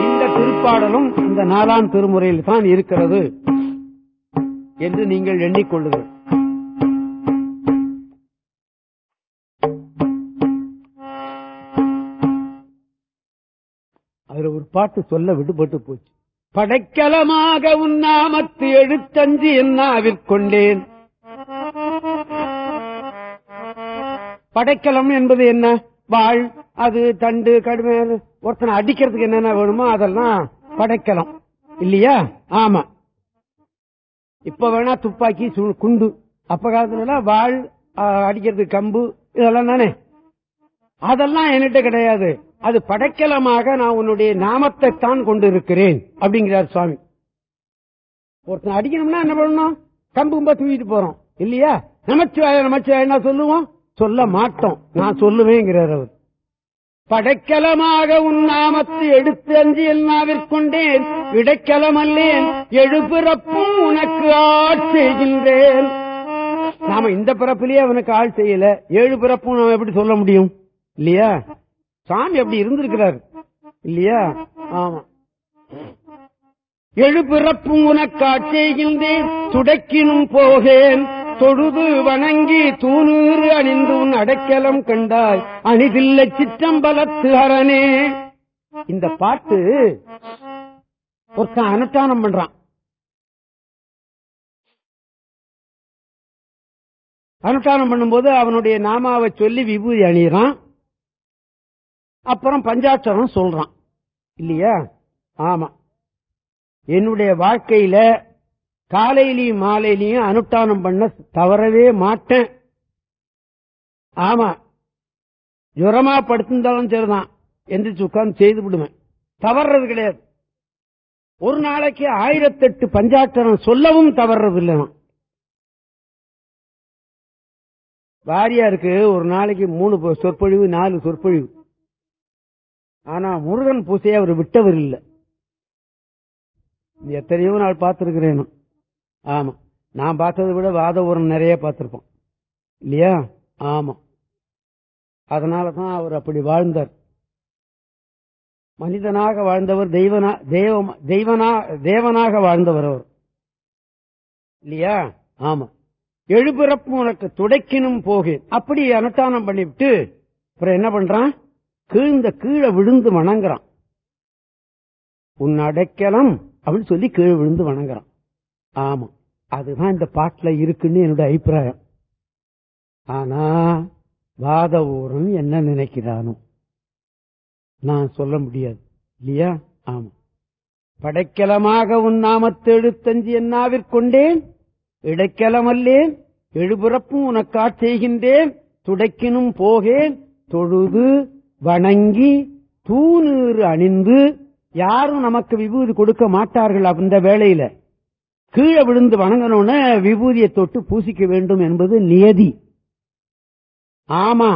இந்த திருப்பாடலும் இந்த நாலாம் திருமுறையில் தான் இருக்கிறது என்று நீங்கள் எண்ணிக்கொள்ளுங்கள். அதுல ஒரு பாட்டு சொல்ல விடுபட்டு போச்சு. படைக்கலமாக உன்னாமத்து எழுத்தஞ்சு என்னாவிற்கொண்டேன். படைக்கலம் என்பது என்ன? வாழ் அது தண்டு கடுமை ஒருத்தனை அடிக்கிறதுக்கு என்னென்ன வேணுமோ அதெல்லாம் படைக்கலம். இல்லையா? ஆமா. இப்ப வேணா துப்பாக்கி சு- குண்டு. அப்ப காலத்துல வாழ் அடிக்கிறதுக்கு கம்பு இதெல்லாம் தானே? அதெல்லாம் என்கிட்ட கிடையாது. அது படைக்கலமாக நான் உன்னுடைய நாமத்தை தான் கொண்டு இருக்கிறேன் அப்படிங்கிறார் சுவாமி. ஒருத்தன் அடிக்கணும்னா என்ன பண்ணணும்? கம்பு கும்பா தூக்கிட்டு போறோம். இல்லையா? நமச்சிவாய நமச்சிவாய என்ன சொல்லுவோம். சொல்ல மாட்டோம். நான் சொல்லுவேங்கிறார் அவர். படைக்கலமாக உன் நாமத்தை எடுத்து அஞ்சு எல்லாவிற்கொண்டேன் இடைக்கலமல்லேன் எழுபிறப்பும் உனக்கு ஆள் செய்கின்றேன். நாம இந்த பிறப்பிலேயே அவனுக்கு ஆள் செய்யல. ஏழு பிறப்பும் நாம் எப்படி சொல்ல முடியும்? இல்லையா? சாமி அப்படி இருந்திருக்கிறார். இல்லையா? ஆமா. எழுபிறப்பும் உனக்கு ஆட்செய்கின்றேன் துடைக்கினும் போகேன். தொழுது வணங்கி தூணூறு அணிந்து உன் அடைக்கலம் கண்டாய். அணிதில்லை சிற்றம்பலத்து அரணே. இந்த பாட்டு ஒருத்தன் அனுஷ்டானம் பண்றான். அனுஷ்டானம் பண்ணும்போது அவனுடைய நாமாவை சொல்லி விபூதி அணியிறான். அப்புறம் பஞ்சாட்சரம் சொல்றான். இல்லையா? ஆமா. என்னுடைய வாழ்க்கையில காலையிலையும் மாலையிலையும் அனுஷ்டானம் பண்ண தவறவே மாட்டேன். ஆமா. ஜுரமா படுத்திருந்தாலும் சரிதான். எந்திரிச்சு உட்கார்ந்து செய்து விடுவேன். தவறுறது கிடையாது. ஒரு நாளைக்கு ஆயிரத்தெட்டு பஞ்சாட்சரம் சொல்லவும் தவறுறது இல்லை நான் வாரியாருக்கு ஒரு நாளைக்கு மூணு சொற்பொழிவு நாலு சொற்பொழிவு. ஆனா முருகன் பூசையை அவர் விட்டவர் இல்லை. எத்தனையோ நாள் பார்த்திருக்கிறேனும் ஆமா. நான் பார்த்ததை விட வாதவூரம் நிறைய பார்த்திருப்போம். இல்லையா? ஆமா. அதனால தான் அவர் அப்படி வாழ்ந்தார். மனிதனாக வாழ்ந்தவர் தெய்வனா தெய்வம் தெய்வனா தேவனாக வாழ்ந்தவர் அவர். இல்லையா? ஆமா. எழுபிறப்பு உனக்கு துடைக்கினும் போகேன் அப்படி அனுஷ்டானம் பண்ணிவிட்டு அப்புறம் என்ன பண்றான்? கீழ்ந்த கீழே விழுந்து வணங்குறான். உன் அடைக்கலம் அப்படின்னு சொல்லி கீழே விழுந்து வணங்குறான். ஆமா. அதுதான் இந்த பாட்டுல இருக்குன்னு என்னோட அபிப்பிராயம். ஆனா வாத ஊரன் என்ன நினைக்கிறானோ நான் சொல்ல முடியாது. இல்லையா? ஆமா. படைக்கலமாக உன் நாமத்து எழுத்தஞ்சு என்னாவிற்கொண்டேன் இடைக்கலமல்லேன். எழுபுறப்பும் உனக்காட் செய்கின்றேன். துடைக்கினும் போகேன். தொழுது வணங்கி தூணீறு அணிந்து யாரும் நமக்கு விபூதி கொடுக்க மாட்டார்கள் அந்த வேளையில. கீழே விழுந்து வணங்கணும்னு விபூதியை தொட்டு பூசிக்க வேண்டும் என்பது நியதி. ஆமா.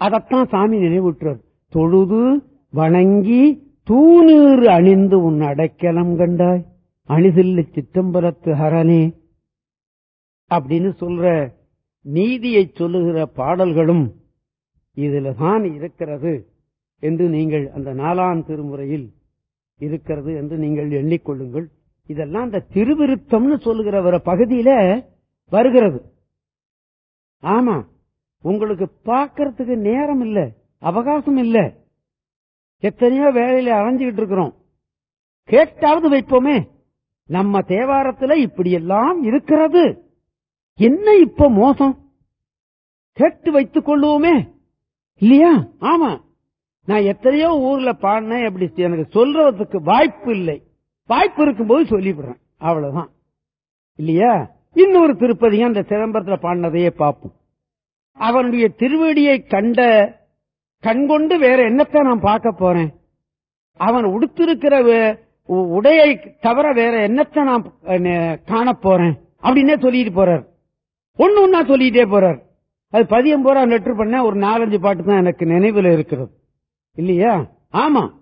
அதத்தான் சாமி நினைவுற்றார். தொழுது வணங்கி தூணீறு அணிந்து உன் அடைக்கலம் கண்டாய். அணிதில்லு சித்தம்பரத்து ஹரனே அப்படின்னு சொல்ற நீதியை சொல்லுகிற பாடல்களும் இதுலதான் இருக்கிறது என்று நீங்கள் அந்த நாலாம் திருமுறையில் இருக்கிறது என்று நீங்கள் எண்ணிக்கொள்ளுங்கள் இதெல்லாம் இந்த திருவிருத்தம்னு சொல்லுகிற ஒரு பகுதியில வருகிறது. ஆமா உங்களுக்கு பார்க்கறதுக்கு நேரம் இல்ல அவகாசம் இல்ல. எத்தனையோ வேலையில அரைஞ்சுக்கிட்டு இருக்கிறோம். கேட்டாவது வைப்போமே. நம்ம தேவாரத்துல இப்படி எல்லாம் இருக்கிறது. என்ன இப்ப மோசம்? கேட்டு வைத்துக் கொள்வோமே இல்லையா? ஆமா. நான் எத்தனையோ ஊர்ல பாடினேன் அப்படி எனக்கு சொல்றதுக்கு வாய்ப்பு இல்லை. வாய்ப்பு இருக்கும்போது சொல்லிவிடுறேன். அவ்வளவுதான். இல்லையா? இன்னொரு திருப்பதியும் அந்த சிதம்பரத்துல பாடினதையே பார்ப்போம். அவனுடைய திருவடியை கண்ட கண்கொண்டு வேற என்னத்தை நான் பார்க்க போறேன்? அவன் உடுத்திருக்கிற உ- உடையை தவிர வேற என்னத்தை நான் காண போறேன்? அப்படின்னே சொல்லிட்டு போறார். ஒன்னு ஒன்னா சொல்லிட்டே போறார். அது பதியம் போற லெட்டர் பண்ண ஒரு நாலஞ்சு பாட்டு தான் எனக்கு நினைவில் இருக்கிறது. இல்லையா? ஆமா.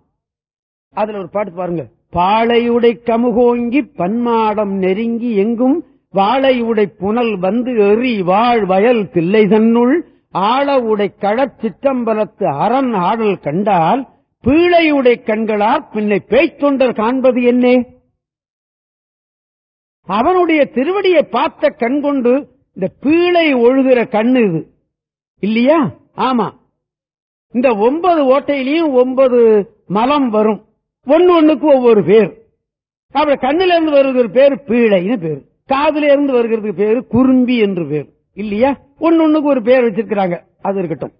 அதுல ஒரு பாட்டு பாருங்க. பாளையுடை கமுகோங்கி பன்மாடம் நெருங்கி எங்கும் வாழையுடை புனல் வந்து எறி வாழ் வயல் தில்லை தன்னுள் ஆளவுடை உடை களச் அரண் ஆடல் கண்டால் பீழையுடை கண்களால் பின்னை பேய்த்தொண்டர் காண்பது என்னே? அவனுடைய திருவடியை பார்த்த கண் கொண்டு இந்த பீழை ஒழுகிற கண் இது. இல்லையா? ஆமா. இந்த ஒன்பது ஓட்டையிலையும் ஒன்பது மலம் வரும். ஒன்னு ஒண்ணுக்கு ஒவ்வொரு பேர். அப்படி கண்ணில இருந்து வருகிற பேர் பீழைன்னு பேர். காதுல இருந்து வருகிறதுக்கு பேரு குறும்பி என்று பேர். இல்லையா? ஒன்னு ஒண்ணுக்கு ஒரு பேர் வச்சிருக்கிறாங்க. அது இருக்கட்டும்.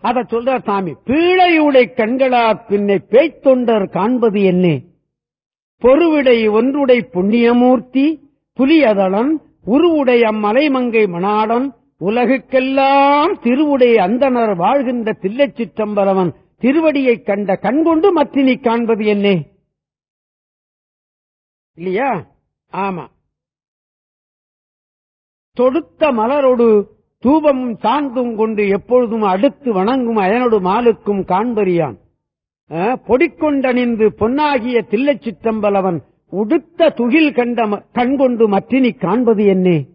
அத சொல்ற சாமி பீழையுடைய கண்களா பின்னை பேய்த்தொண்டர் காண்பது என்ன? பொருவிடை ஒன்றுடை புண்ணியமூர்த்தி புலியதளன் உருவுடை அம்மலைமங்கை மணாடன் உலகுக்கெல்லாம் திருவுடை அந்தனர் வாழ்கின்ற தில்லை சிற்றம்பரவன் திருவடியைக் கண்ட கண்கொண்டு மத்தினி காண்பது என்னே? இல்லையா? ஆமா. தொடுத்த மலரோடு தூபமும் சாந்தும் கொண்டு எப்பொழுதும் அடுத்து வணங்கும் அயனோடு மாலுக்கும் காண்பறியான். பொடிக்கொண்ட நின்று பொன்னாகிய தில்லைச் சித்தம்பலவன் உடுத்த துகில் கண்ட ம- கண்கொண்டு மற்றினி காண்பது என்னே?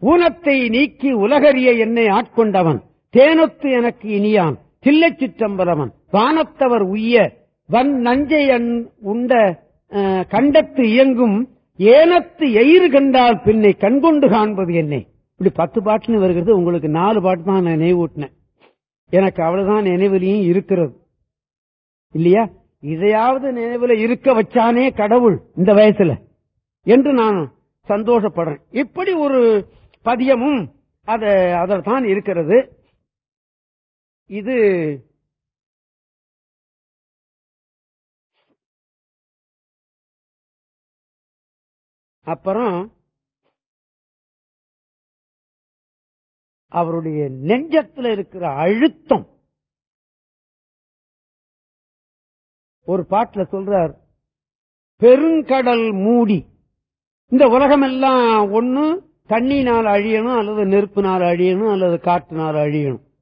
ஊனத்தை நீக்கி உலகறிய என்னை ஆட்கொண்டவன். தேனொத்து எனக்கு இனியான். தில்லை சிற்றம்பலவன். வானத்தவர் உய்ய வன் நஞ்சை அன்- உண்ட கண்டத்து இயங்கும் ஏனத்து எயிறு கண்டால் பின்னை கண்கொண்டு காண்பது என்னை. இப்படி பத்து பாட்டுன்னு வருகிறது உங்களுக்கு நாலு பாட்டு தான் நான் நினைவூட்டினேன் எனக்கு அவ்வளவுதான் நினைவிலையும் இருக்கிறது. இல்லையா? இதையாவது நினைவுல இருக்க வச்சானே கடவுள் இந்த வயசுல. என்று நான் சந்தோஷப்படுறேன். இப்படி ஒரு பதியமும் அத அதில் தான் இருக்கிறது. இது அப்புறம் அவருடைய நெஞ்சத்தில் இருக்கிற அழுத்தம். ஒரு பாட்டுல சொல்றார் பெருங்கடல் மூடி. இந்த உலகம் எல்லாம் ஒண்ணு தண்ணினால் அழியணும் அல்லது நெருப்பினால் அழியணும் அல்லது காற்றினால் அழியணும்.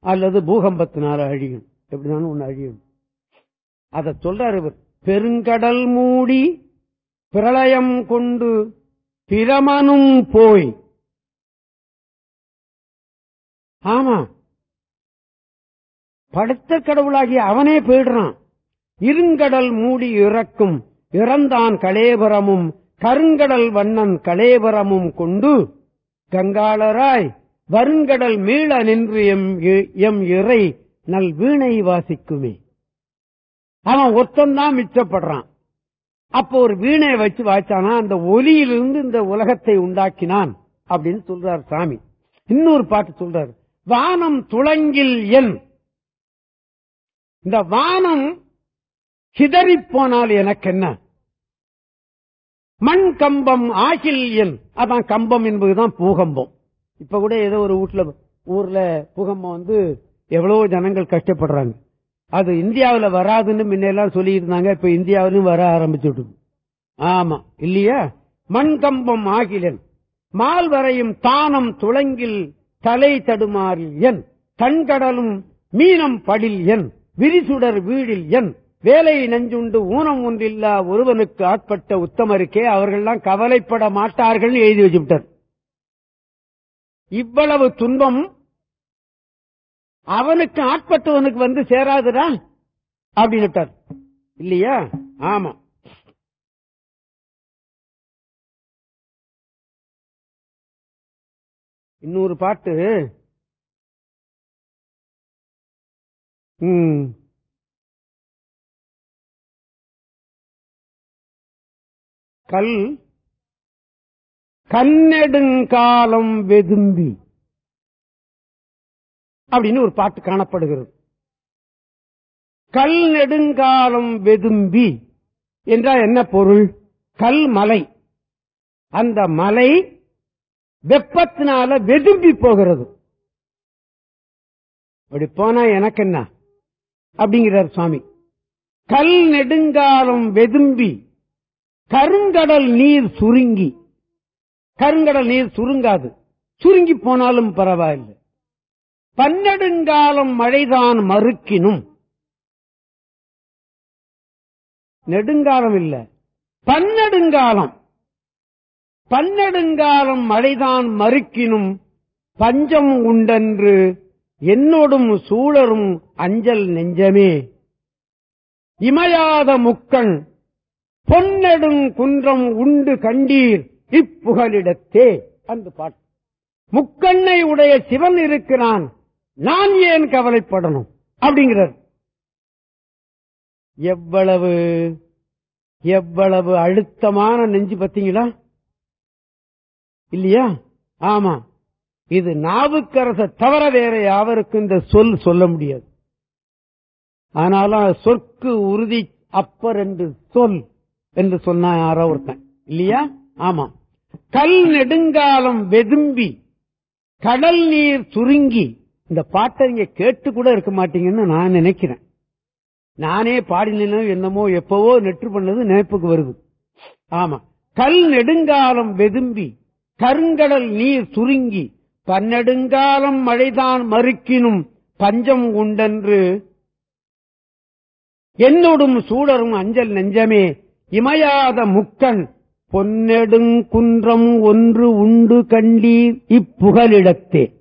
அல்லது பூகம்பத்தினால அழியும். எப்படினாலும் ஒண்ணு அழியும். அதை சொல்றார் இவர். பெருங்கடல் மூடி பிரளயம் கொண்டு பிரமனும் போய். ஆமா. படுத்த கடவுளாகிய அவனே போயிடுறான். இருங்கடல் மூடி இறக்கும். இறந்தான் கலேபரமும் கருங்கடல் வண்ணன் கலேபரமும் கொண்டு கங்காளராய் வருங்கடல் மீள நின்று எம் இ- எம் இறை நல் வீணை வாசிக்குமே. அவன் ஒத்தந்தான் மிச்சப்படுறான். அப்போ ஒரு வீணை வச்சு வாய்ச்சானா அந்த ஒலியிலிருந்து இந்த உலகத்தை உண்டாக்கினான் அப்படின்னு சொல்றார் சாமி. இன்னொரு பாட்டு சொல்றாரு. வானம் துளங்கில் என். இந்த வானம் சிதறிப் போனால் எனக்கு என்ன மண் கம்பம் ஆகில் என். அதான் கம்பம் என்பதுதான் பூகம்பம். இப்ப கூட ஏதோ ஒரு வீட்டுல ஊர்ல பூகம்பம் வந்து எவ்வளவு ஜனங்கள் கஷ்டப்படுறாங்க. அது இந்தியாவுல வராதுன்னு முன்னெல்லாம் சொல்லி இருந்தாங்க இப்ப இந்தியாவிலும் வர ஆரம்பிச்சுட்டு ஆமா. இல்லையா? மண் கம்பம் ஆகிலன் மால் வரையும் தானம் துளங்கில் தலை தடுமாறில் என் தன்கடலும் மீனம் படில் என் விரிசுடர் வீடில் என் வேலை நஞ்சுண்டு ஊனம் ஒன்றில்லா ஒருவனுக்கு ஆட்பட்ட உத்தமருக்கே அவர்கள்லாம் கவலைப்பட மாட்டார்கள் எழுதி வச்சுவிட்டார். இவ்வளவு துன்பம் அவனுக்கு ஆட்பட்டவனுக்கு வந்து சேராதுடா அப்படின்னு இல்லையா? ஆமா. இன்னொரு பாட்டு. உம் கல் கண்ணெடுங்காலம் வெதும்பி. அப்படின்னு ஒரு பாட்டு காணப்படுகிறது. கல் நெடுங்காலம் வெதும்பி என்றால் என்ன பொருள்? கல் மலை அந்த மலை வெப்பத்தினால வெதும்பி போகிறது. அப்படி போனா எனக்கு என்ன அப்படிங்கிறார் சுவாமி. கல் நெடுங்காலம் வெதும்பி கருங்கடல் நீர் சுருங்கி கருங்கடல் நீர் சுருங்காது. சுருங்கி போனாலும் பரவாயில்லை. பன்னெடுங்காலம் மழைதான் மறுக்கினும். நெடுங்காலம் இல்ல. பன்னெடுங்காலம். பன்னெடுங்காலம் மழைதான் மறுக்கினும். பஞ்சம் உண்டென்று என்னோடும் சூழரும் அஞ்சல் நெஞ்சமே. இமையாத முக்கண் பொன்னெடுங் குன்றம் உண்டு கண்டீர். இப்புகலிடத்தே அந்த பாட்டு முக்கண்ணை உடைய சிவன் இருக்கிறான். நான் ஏன் கவலைப்படணும்? அப்படிங்கிறார். எவ்வளவு எவ்வளவு அழுத்தமான நெஞ்சு பத்தீங்களா இல்லையா? ஆமா. இது நாவுக்கரச தவிர வேற யாவருக்கும் இந்த சொல் சொல்ல முடியாது. ஆனாலும் சொற்கு உறுதி அப்பர் என்று சொல் என்று சொன்னா யாரோ ஒருத்தன். இல்லையா? ஆமா. கல் நெடுங்காலம் வெதும்பி கடல் நீர் சுருங்கி இந்த பாட்டை நீங்க கேட்டு கூட இருக்க மாட்டீங்கன்னு நான் நினைக்கிறேன். நானே பாடினோ என்னமோ எப்பவோ நெற்று பண்ணது நினைப்புக்கு வருது. ஆமா கல் நெடுங்காலம் வெதும்பி கருங்கடல் நீர் சுருங்கி பன்னெடுங்காலம் மழைதான் மறுக்கினும் பஞ்சம் உண்டென்று. என்னோடும் சூழரும் அஞ்சல் நெஞ்சமே இமையாத முக்கன் பொன்னெடுங்குன்றம் ஒன்று உண்டு கண்டி இப்புகலிடத்தே.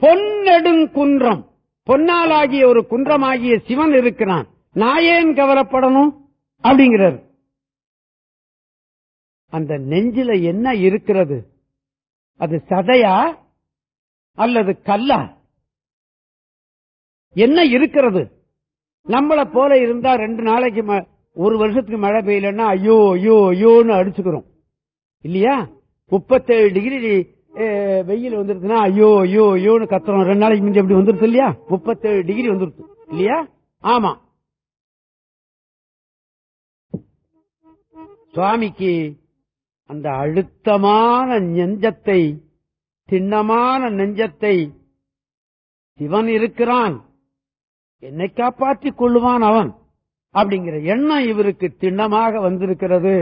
பொன்னெடுங்குன்றம் பொன்னாலாகிய ஒரு குன்றமாகிய சிவன் இருக்கிறான். நான் ஏன் கவலைப்படணும்? அப்படிங்கிறார். அந்த நெஞ்சில என்ன இருக்கிறது? அது சதையா அல்லது கல்லா? என்ன இருக்கிறது? நம்மள போல இருந்தா ரெண்டு நாளைக்கு ம- ஒரு வருஷத்துக்கு மழை பெய்யலன்னா ஐயோ ஐயோ ஐயோன்னு அடிச்சுக்கிறோம். இல்லையா? முப்பத்தேழு டிகிரி வெயில் வந்துருச்சுன்னா ஐயோ ஐயோ ஐயோன்னு கத்துறோம். ரெண்டு நாளைக்கு முந்தி அப்படி வந்துருச்சு இல்லையா? முப்பத்தேழு டிகிரி வந்துருச்சு. இல்லையா? ஆமா. சுவாமிக்கு அந்த அழுத்தமான நெஞ்சத்தை திண்ணமான நெஞ்சத்தை சிவன் இருக்கிறான். என்னை காப்பாற்றிக் கொள்ளுவான் அவன். அப்படிங்கிற எண்ணம் இவருக்கு திண்ணமாக வந்திருக்கிறது.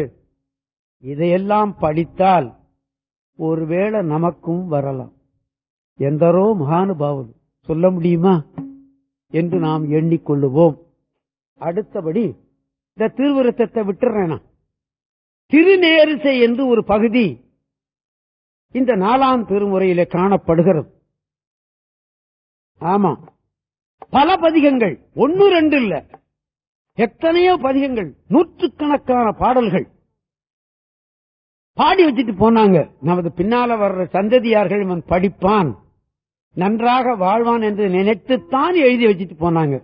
இதையெல்லாம் படித்தால் ஒருவேளை நமக்கும் வரலாம். எந்தரோ மகானுபாவது சொல்ல முடியுமா என்று நாம் எண்ணிக்கொள்ளுவோம். அடுத்தபடி இந்த திருவிருத்தத்தை விட்டுறேனா? திருநேரிசை என்று ஒரு பகுதி இந்த நாலாம் திருமுறையிலே காணப்படுகிறது. ஆமா பல பதிகங்கள் ஒன்னு ரெண்டு இல்ல. எத்தனையோ பதிகங்கள் நூற்றுக்கணக்கான பாடல்கள். பாடி வச்சுட்டு போனாங்க. நமது பின்னால வர்ற சந்ததியார்கள் இவன் படிப்பான். நன்றாக வாழ்வான் என்று நினைத்துத்தான் எழுதி வச்சுட்டு போனாங்க.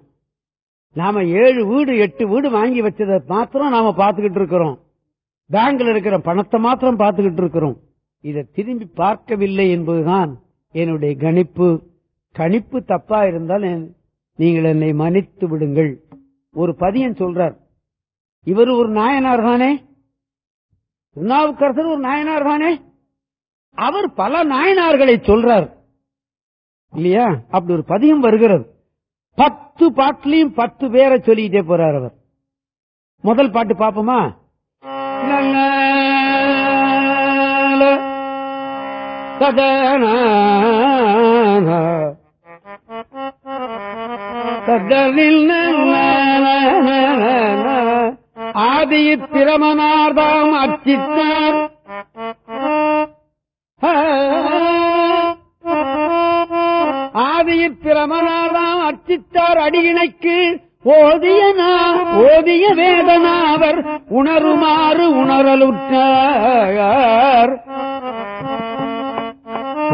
நாம ஏழு வீடு எட்டு வீடு வாங்கி வச்சதை மாத்திரம் நாம பார்த்துக்கிட்டு இருக்கிறோம். பேங்க்ல இருக்கிற பணத்தை மாத்திரம் பார்த்துக்கிட்டு இருக்கிறோம். இதை திரும்பி பார்க்கவில்லை என்பதுதான் என்னுடைய கணிப்பு. கணிப்பு தப்பா இருந்தால் நீங்கள் என்னை மன்னித்து விடுங்கள். ஒரு பதியன் சொல்றார். இவர் ஒரு நாயனார் தானே? திருநாவுக்கரசர் ஒரு நாயனார் தானே? அவர் பல நாயனார்களை சொல்றார். இல்லையா? அப்படி ஒரு பதியம் வருகிறது. பத்து பாட்டுலயும் பத்து பேரை சொல்லிக்கிட்டே போறார் அவர். முதல் பாட்டு பாப்போமா? ஆதியிற் பிரமனார்தாம் அச்சித்தார் ஆதியில் பிரமனார்தாம் அர்ச்சித்தார் அடியினைக்கு ஓதியனா ஓதிய வேதனாவர் உணருமாறு உணரலுற்றார்.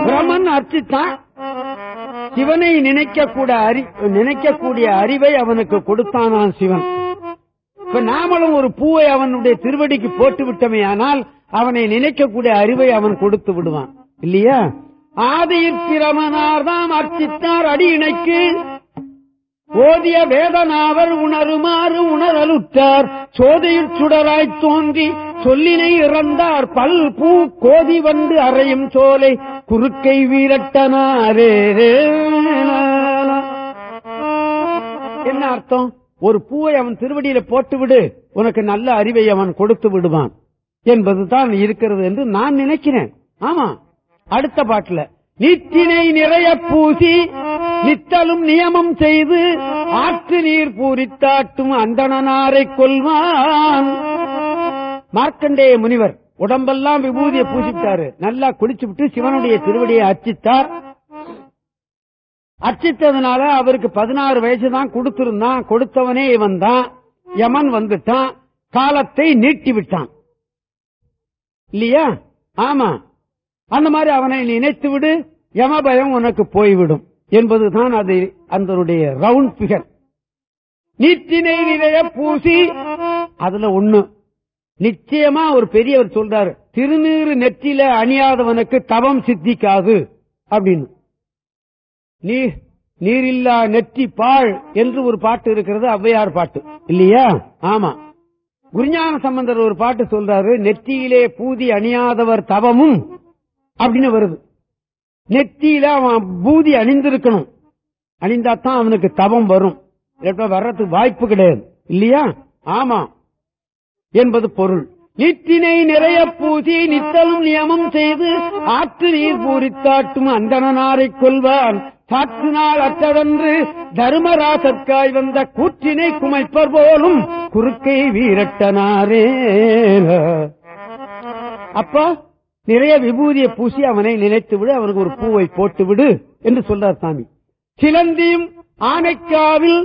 பிரமன் அர்ச்சித்தான். சிவனை நினைக்கக்கூட அறி நினைக்கக்கூடிய அறிவை அவனுக்கு கொடுத்தானான் சிவன். இப்ப நாமளும் ஒரு பூவை அவனுடைய திருவடிக்கு போட்டு விட்டமே ஆனால் அவனை நினைக்கக்கூடிய அறிவை அவன் கொடுத்து விடுவான். இல்லையா? ஆதியில் பிரமனார் தாம் அர்ச்சித்தார் அடி இணைக்கு ஓதிய வேதனாவர் உணருமாறு உணரலுற்றார். சோதையில் சுடராய் தோன்றி சொல்லினை இறந்தார் பல் பூ கோதி வந்து அறையும் சோலை குறுக்கை வீரட்டனாரே. என்ன அர்த்தம்? ஒரு பூவை அவன் திருவடியில போட்டு விடு உனக்கு நல்ல அறிவை அவன் கொடுத்து விடுவான். என்பதுதான் இருக்கிறது என்று நான் நினைக்கிறேன். ஆமா அடுத்த பாட்டுல நீற்றினை நிறைய பூசி நித்தலும் நியமம் செய்து ஆற்று நீர் பூரித்தாட்டும் அந்தணனாரை கொல்வான் மார்க்கண்டேய முனிவர் உடம்பெல்லாம் விபூதியை பூசிட்டாரு. நல்லா குளிச்சு விட்டு சிவனுடைய திருவடியை அர்ச்சித்தார். அர்ச்சித்ததுனால அவருக்கு பதினாறு வயசு தான் கொடுத்திருந்தான். கொடுத்தவனே இவன் தான். யமன் வந்துட்டான். காலத்தை நீட்டி விட்டான் இல்லையா? ஆமா. அந்த மாதிரி அவனை நினைத்து விடு. யம பயம் உனக்கு போய்விடும் என்பதுதான் அது அதனுடைய ரவுண்ட் பிகர் நீட்டினை நிறைய பூசி அதுல ஒண்ணு நிச்சயமா ஒரு பெரியவர் சொல்றாரு திருநீறு நெற்றில அணியாதவனுக்கு தவம் சித்திக்காது அப்படின்னு. நீர் நீரில்லா நெற்றி பாழ் என்று ஒரு பாட்டு இருக்கிறது ஔவையார் பாட்டு. இல்லையா? ஆமா. குருஞான சம்பந்தர் ஒரு பாட்டு சொல்றாரு நெற்றியிலே பூதி அணியாதவர் தவமும் அப்படின்னு வருது. நெத்தியில அவன் பூதி அணிந்திருக்கணும். அணிந்தாத்தான் அவனுக்கு தவம் வரும். இல்லாட்டா வர்றதுக்கு வாய்ப்பு கிடையாது. இல்லையா? ஆமா. என்பது பொருள் நீற்றினை நிறைய பூசி நித்தலும் நியமம் செய்து ஆற்று நீர் பூரித்தாட்டும் அந்தணனாரை கொள்வான் சாற்று நாள் அற்றதன்று தர்மராசற்காய் வந்த கூற்றினை குமைப்பர் போலும் குறுக்கை வீரட்டனாரே அப்பா நிறைய விபூதியை பூசி அவனை நினைத்து விடு அவனுக்கு ஒரு பூவை போட்டு விடு என்று சொல்றார் சாமி சிலந்தியும் ஆனைக்காவில்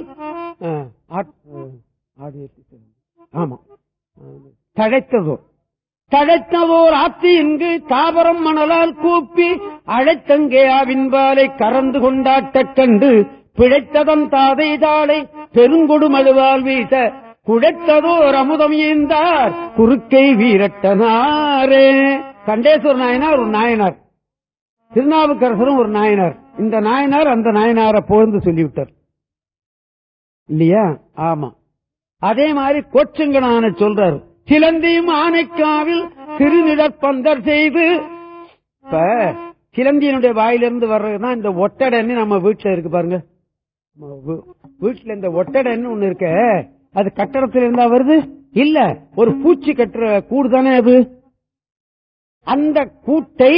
ஆமா தழைத்ததோ. தழைத்தவோர் ஆத்தி இங்கு தாவரம் மணலால் கூப்பி அழைத்தங்கே ஆவின்பாலை கறந்து கொண்டாட்டக் கண்டு பிழைத்ததன் தாதை தாளை பெருங்கொடுமழுவால் வீச குழைத்ததோர் அமுதம் ஈந்தார் குறுக்கை வீரட்டனாரே. கண்டேஸ்வர நாயனார் ஒரு நாயனார். திருநாவுக்கரசரும் ஒரு நாயனார். இந்த நாயனார் அந்த நாயனாரை புகழ்ந்து சொல்லிவிட்டார். இல்லையா? ஆமா. அதே மாதிரி கொச்சுங்கனான சொல்றாரு. சிலந்தியும் ஆனைக்காவில் திருநிழற்பந்தர் செய்து இப்ப சிலந்தியினுடைய வாயிலிருந்து வர்றதுதான் இந்த ஒட்டடைன்னு நம்ம வீட்டுல இருக்கு பாருங்க. வீட்டுல இந்த ஒட்டடைன்னு ஒண்ணு இருக்க அது கட்டடத்துல இருந்தா வருது? இல்ல ஒரு பூச்சி கட்டுற கூடு தானே அது? அந்த கூட்டை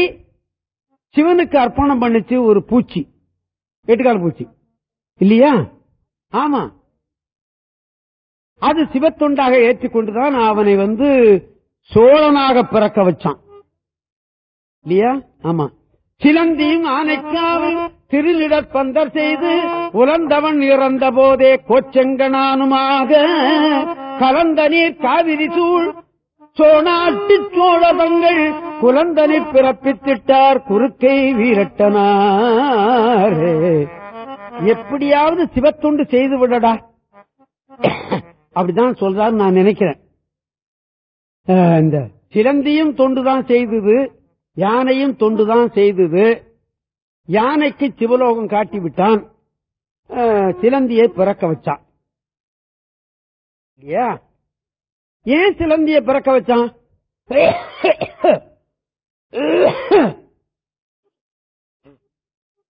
சிவனுக்கு அர்ப்பணம் பண்ணுச்சு ஒரு பூச்சி எட்டுக்கால் பூச்சி. இல்லையா? ஆமா. அது சிவத்தொண்டாக ஏற்றிக்கொண்டுதான் அவனை வந்து சோழனாக பிறக்க வச்சான். இல்லையா? ஆமா. சிலந்தியும் ஆனைக்காவில் திருநிடற்பந்தர் செய்து உலர்ந்தவன் இறந்த போதே கோச்செங்கனானுமாக கலந்த நீர் காவிரி சூழ் சோனாட்டு சோழதங்கள் குலந்தனை பிறப்பித்திட்டார் குறுக்கை வீரட்டனாரே. எப்படியாவது சிவத்தொண்டு செய்து விடடா. அப்படிதான் சொல்றாரு நான் நினைக்கிறேன். இந்த சிலந்தியும் தொண்டுதான் செய்தது யானையும் தொண்டுதான் செய்தது. யானைக்கு சிவலோகம் காட்டி விட்டான் சிலந்தியை பிறக்க வச்சான். இல்லையா? ஏன் சிலந்தியை பிறக்க வச்சான்?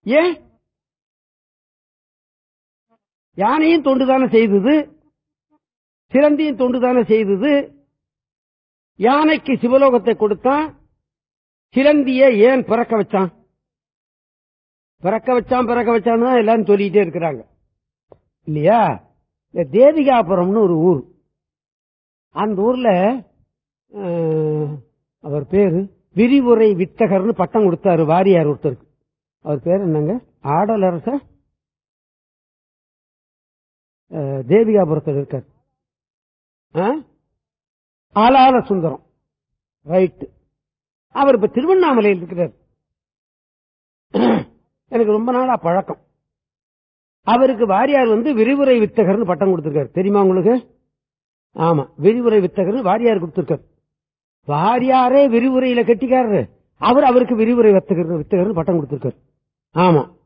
ஏன்? யானையும் தொண்டுதானே செய்தது? சிலந்தியும் தொண்டுதானே செய்தது? யானைக்கு சிவலோகத்தை கொடுத்தான் சிலந்திய ஏன் பிறக்க வச்சான்? பிறக்க வச்சான் பிறக்க வச்சான்னு எல்லாரும் சொல்லிட்டே இருக்கிறாங்க. இல்லையா? இந்த தேவிகாபுரம்னு ஒரு ஊர். அந்த ஊர்ல அவர் பேரு விரிவுரை வித்தகர்னு பட்டம் கொடுத்தாரு வாரியார் ஒருத்தருக்கு. அவர் பேர் என்னங்க? ஆடலரச தேவிகாபுரத்தில் இருக்கார். ஆ? சுந்தரம். ரைட் அவர் இப்ப திருவண்ணாமலையில் இருக்கிறார். எனக்கு ரொம்ப நாளா பழக்கம். அவருக்கு வாரியார் வந்து விரிவுரை வித்தகர்னு பட்டம் கொடுத்திருக்காரு. தெரியுமா உங்களுக்கு? ஆமா. விரிவுரை வித்தகர்னு வாரியார் கொடுத்திருக்காரு. வாரியாரே விரிவுரையில கட்டிக்காரரு. அவர் அவருக்கு விரிவுரை வித்தகர் வித்தகர்னு பட்டம் கொடுத்திருக்காரு. ஆமா.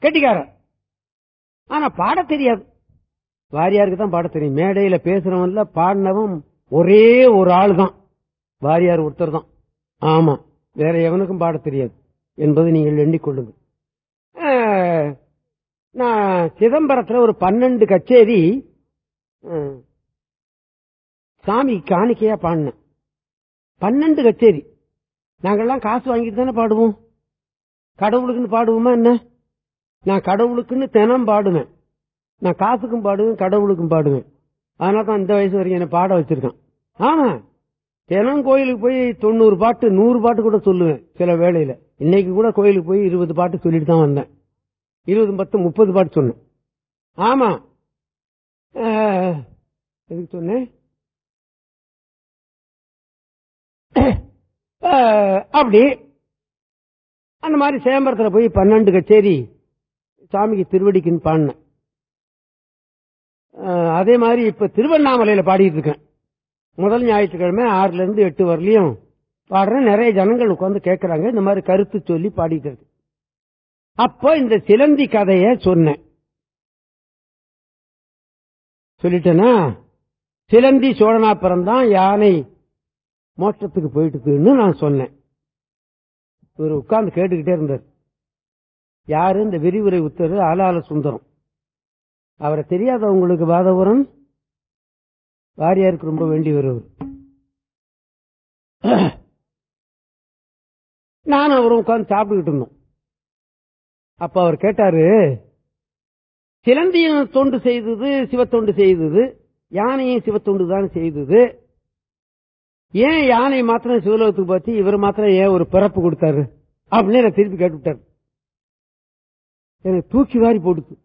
கட்டிக்காரர். ஆனா பாட தெரியாது. வாரியாருக்கு தான் பாட தெரியும். மேடையில பேசுறவன்ல பாடினவன் ஒரே ஒரு ஆள் தான் வாரியார் ஒருத்தர் தான். ஆமா வேற எவனுக்கும் பாட தெரியாது என்பதை நீங்கள் எண்ணிக்கொள்ளுங்க நான் சிதம்பரத்துல ஒரு பன்னெண்டு கச்சேரி சாமி காணிக்கையா பாடினேன். பன்னெண்டு கச்சேரி. நாங்கெல்லாம் காசு வாங்கிட்டு தானே பாடுவோம். கடவுளுக்குன்னு பாடுவோமா என்ன? நான் கடவுளுக்குன்னு தினம் பாடுவேன். நான் காசுக்கும் பாடுவேன் கடவுளுக்கும் பாடுவேன். அதனால தான் இந்த வயசு வரைக்கும் என்ன பாட வச்சிருக்கான். ஆமா. தினம் கோயிலுக்கு போய் தொண்ணூறு பாட்டு நூறு பாட்டு கூட சொல்லுவேன் சில வேளையில. இன்னைக்கு கூட கோயிலுக்கு போய் இருபது பாட்டு சொல்லிட்டு தான் வந்தேன். இருபது பத்து முப்பது பாட்டு சொன்னேன். ஆமா. எதுக்கு சொன்னேன்? அப்படி. அந்த மாதிரி சேம்பரத்துல போய் பன்னெண்டு கச்சேரி சாமிக்கு திருவடிக்குன்னு பாடினேன். அதே மாதிரி இப்ப திருவண்ணாமலையில பாடிட்டு இருக்கேன். முதல் ஞாயிற்றுக்கிழமை ஆறுல இருந்து எட்டு வரலையும் பாடுறேன். நிறைய ஜனங்கள் உட்காந்து கேட்கறாங்க இந்த மாதிரி கருத்து சொல்லி பாடிட்டு இருக்கு. அப்ப இந்த சிலந்தி கதைய சொன்னேன். சொல்லிட்டேனா? சிலந்தி சோழனா பிறந்தான் யானை மோட்சத்துக்கு போயிட்டுன்னு நான் சொன்னேன். இவர் உட்கார்ந்து கேட்டுக்கிட்டே இருந்தார். யாரு? இந்த விரிவுரை உத்தரவு ஆலால சுந்தரம். அவரை தெரியாதவங்களுக்கு பாதபுரம் வாரியாருக்கு ரொம்ப வேண்டி வருவர் நானும் அவரும் உட்காந்து சாப்பிட்டுக்கிட்டு இருந்தோம். அப்ப அவர் கேட்டாரு சிலந்தியும் தொண்டு செய்தது சிவத்தொண்டு செய்தது யானையும் சிவத்தொண்டு தான் செய்தது. ஏன் யானை மாத்திரம் சிவலோகத்துக்கு பார்த்து இவர் மாத்திரம் ஏன் ஒரு பிறப்பு கொடுத்தாரு? அப்படின்னு எனக்கு திருப்பி கேட்டு விட்டாரு எனக்கு தூக்கி வாரி போட்டுச்சு.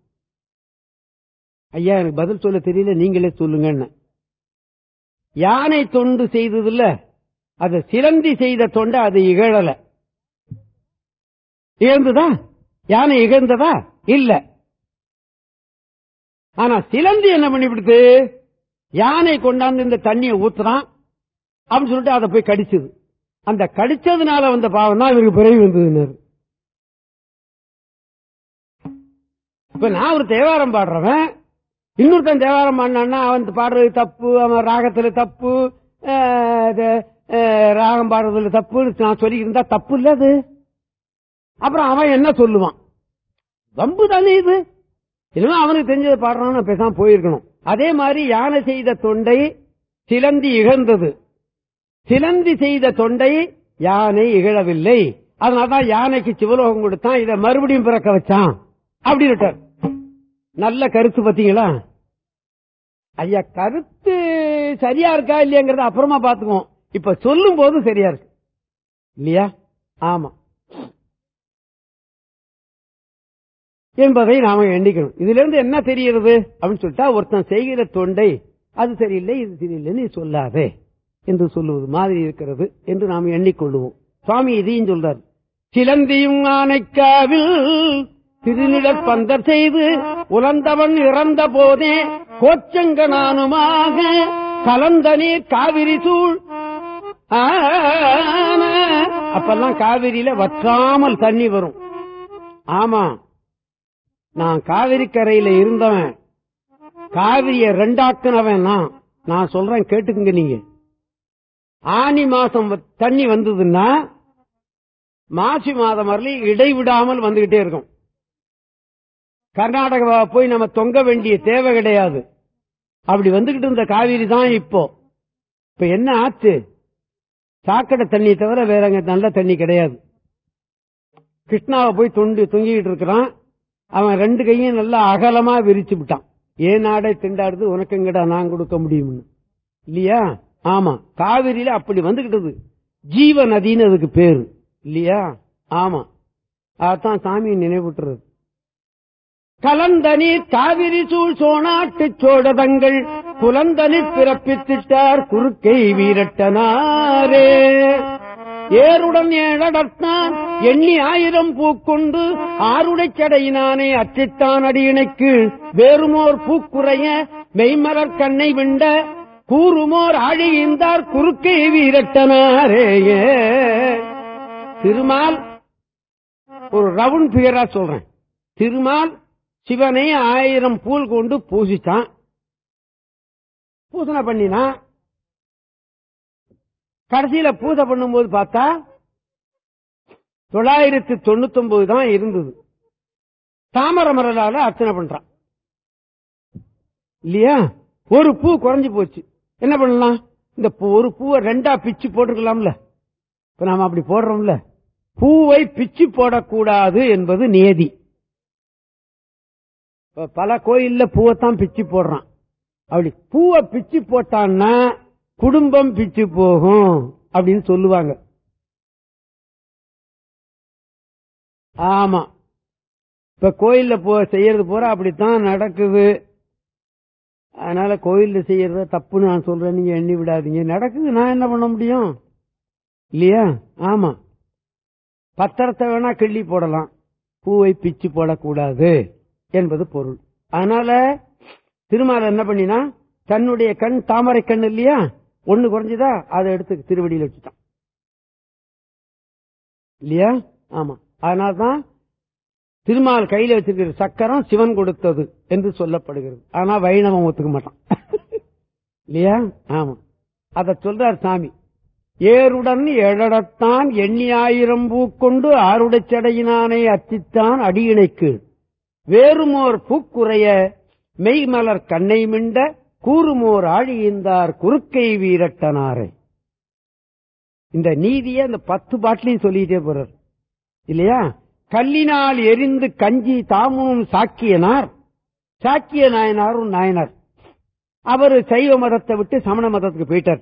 ஐயா எனக்கு பதில் சொல்ல தெரியல நீங்களே சொல்லுங்க யானை தொண்டு செய்ததில்ல அது சிலந்தி செய்த தொண்டை அது இகழல. இகழ்ந்ததா? யானை இகழ்ந்ததா? இல்ல. ஆனா சிலந்தி என்ன பண்ணிவிடுது? யானை கொண்டாந்து இந்த தண்ணியை ஊத்துறான் அப்படின்னு சொல்லிட்டு அதை போய் கடிச்சது. அந்த கடிச்சதுனால வந்த பாவம் தான் இவருக்கு பிறகு வந்ததுன்னாரு. இப்ப நான் ஒரு தேவாரம் பாடுறவன் இன்னொருத்தன் தேவாரம் பண்ணான்னா அவன் பாடுறது தப்பு அவன் ராகத்துல தப்பு இது, ராகம் பாடுறதுல தப்பு நான் சொல்லிக்கிட்டு இருந்தா தப்பு இல்ல அது. அப்புறம் அவன் என்ன சொல்லுவான்? வம்பு தானே இது? இல்லைன்னா அவனுக்கு தெரிஞ்சதை பாடுறான்னு பேசாம போயிருக்கணும். அதே மாதிரி யானை செய்த தொண்டை சிலந்தி இகழ்ந்தது. சிலந்தி செய்த தொண்டை யானை இகழவில்லை. அதனாலதான் யானைக்கு சிவலோகம் கொடுத்தான் இதை மறுபடியும் பிறக்க வச்சான். அப்படின்னு நல்ல கருத்து பாத்தீங்களா ஐயா கருத்து சரியா இருக்கா இல்லையாங்கிறத அப்புறமா பாத்துக்குவோம் இப்ப சொல்லும் போது சரியா இருக்கு. இல்லையா? ஆமா. என்பதை நாம எண்ணிக்கணும். இதுல இருந்து என்ன தெரிகிறது? அப்படின்னு சொல்லிட்டா ஒருத்தன் செய்கிற தொண்டை அது சரியில்லை இது சரியில்லைன்னு சொல்லாதே என்று சொல்லுவது மாதிரி இருக்கிறது என்று நாம் எண்ணிக்கொள்ளுவோம். சுவாமி இதையும் சொல்றார். சிலந்தியும் ஆனைக்காவில் திருநிழற் பந்தர் செய்து உலந்தவன் இறந்த போதே கோச்சங்கனானுமாக கலந்த நீர் காவிரி சூழ். அப்பெல்லாம் காவிரியில வற்றாமல் தண்ணி வரும். ஆமா நான் காவிரி கரையில இருந்தவன் காவிரிய ரெண்டாக்குனவன் நான். நான் சொல்றேன் கேட்டுக்குங்க நீங்க. ஆனி மாசம் வ- தண்ணி வந்ததுன்னா மாசி மாதம் வரலையும் இடைவிடாமல் வந்துகிட்டே இருக்கும். கர்நாடகாவை போய் நம்ம தொங்க வேண்டிய தேவை கிடையாது. அப்படி வந்துகிட்டு இருந்த காவிரி தான் இப்போ. இப்ப என்ன ஆச்சு சாக்கடை தண்ணி தவிர வேற அங்க நல்ல தண்ணி கிடையாது. கிருஷ்ணாவை போய் தொண்டு தொங்கிக்கிட்டு இருக்கிறான். அவன் ரெண்டு கையும் நல்லா அகலமா விரிச்சு விட்டான். ஏன் நாடை திண்டாடுது? உனக்கு எங்கடா நான் கொடுக்க முடியும்னு. இல்லையா? ஆமா. காவிரியில அப்படி வந்துகிட்டது ஜீவ நதின்னு அதுக்கு பேரு. இல்லையா? ஆமா. அதான் சாமி நினைவுட்டுறது. கலந்தனீர் காவிரி சூழ் சோனாட்டு சோழதங்கள் குலந்தனிற் பிறப்பித்திட்டார் குறுக்கை வீரட்டனாரே. ஏருடன் ஏழடத்தான் எண்ணி ஆயிரம் பூக்கொண்டு ஆருடை சடையினானே அச்சித்தான் அடியினைக்கு வேறுமோர் பூக்குறைய மெய்மலர் கண்ணை விண்ட கூறுமோர் ஆழியிந்தார் குறுக்கை வீரட்டனாரேயே. திருமால் ஒரு ரவுண்ட் பிகரா சொல்றேன். திருமால் சிவனை ஆயிரம் பூல் கொண்டு பூசிச்சான் பூசனை பண்ணினா கடைசியில பூஜை பண்ணும்போது பார்த்தா தொள்ளாயிரத்தி தொண்ணூத்தி ஒன்பது தான் இருந்தது. தாமர மரலால அர்ச்சனை பண்றான். இல்லையா? ஒரு பூ குறைஞ்சு போச்சு. என்ன பண்ணலாம்? இந்த பூ- ஒரு பூவை ரெண்டா பிச்சு போட்டுக்கலாம்ல இப்ப நாம அப்படி போடுறோம்ல. பூவை பிச்சு போடக்கூடாது என்பது நியதி. பல கோயில்ல பூவைத்தான் பிச்சு போடுறான். அப்படி பூவை பிச்சு போட்டான்னா குடும்பம் பிச்சு போகும் அப்படின்னு சொல்லுவாங்க. ஆமா. இப்ப கோயில்ல போ செய்யறது பூரா அப்படித்தான் நடக்குது. அதனால கோயில்ல செய்யறத தப்புன்னு நான் சொல்றேன் நீங்க எண்ணி விடாதீங்க. நடக்குது நான் என்ன பண்ண முடியும்? இல்லையா? ஆமா. பத்திரத்தை வேணா கிள்ளி போடலாம். பூவை பிச்சு போடக்கூடாது. என்பது பொருள். அதனால திருமால என்ன பண்ணினா தன்னுடைய கண் தாமரை கண் இல்லையா? ஒண்ணு குறைஞ்சதா அதை எடுத்து திருவடியில் வச்சுட்டான். இல்லையா? ஆமா. அதனால்தான் திருமால் கையில வச்சிருக்கிற சக்கரம் சிவன் கொடுத்தது என்று சொல்லப்படுகிறது. ஆனா வைணவம் ஒத்துக்க மாட்டான். [LAUGHS] இல்லையா? ஆமா. அத சொல்றார் சாமி. ஏருடன் எழடத்தான் எண்ணி ஆயிரம் பூக்கொண்டு ஆருடைச் சடையினானே அச்சித்தான் அடியினைக்கு வேறுமோர் பூக்குறைய மெய்மலர் கண்ணை மிண்ட கூறுமோர் ஆழியிந்தார் குறுக்கை வீரட்டனாரை. இந்த நீதியை அந்த பத்து பாட்டிலையும் சொல்லிட்டே போறார். இல்லையா? கல்லினால் எரிந்து கஞ்சி தாமும் சாக்கியனார். சாக்கிய நாயனாரும் நாயனார். அவர் சைவ மதத்தை விட்டு சமண மதத்துக்கு போயிட்டார்.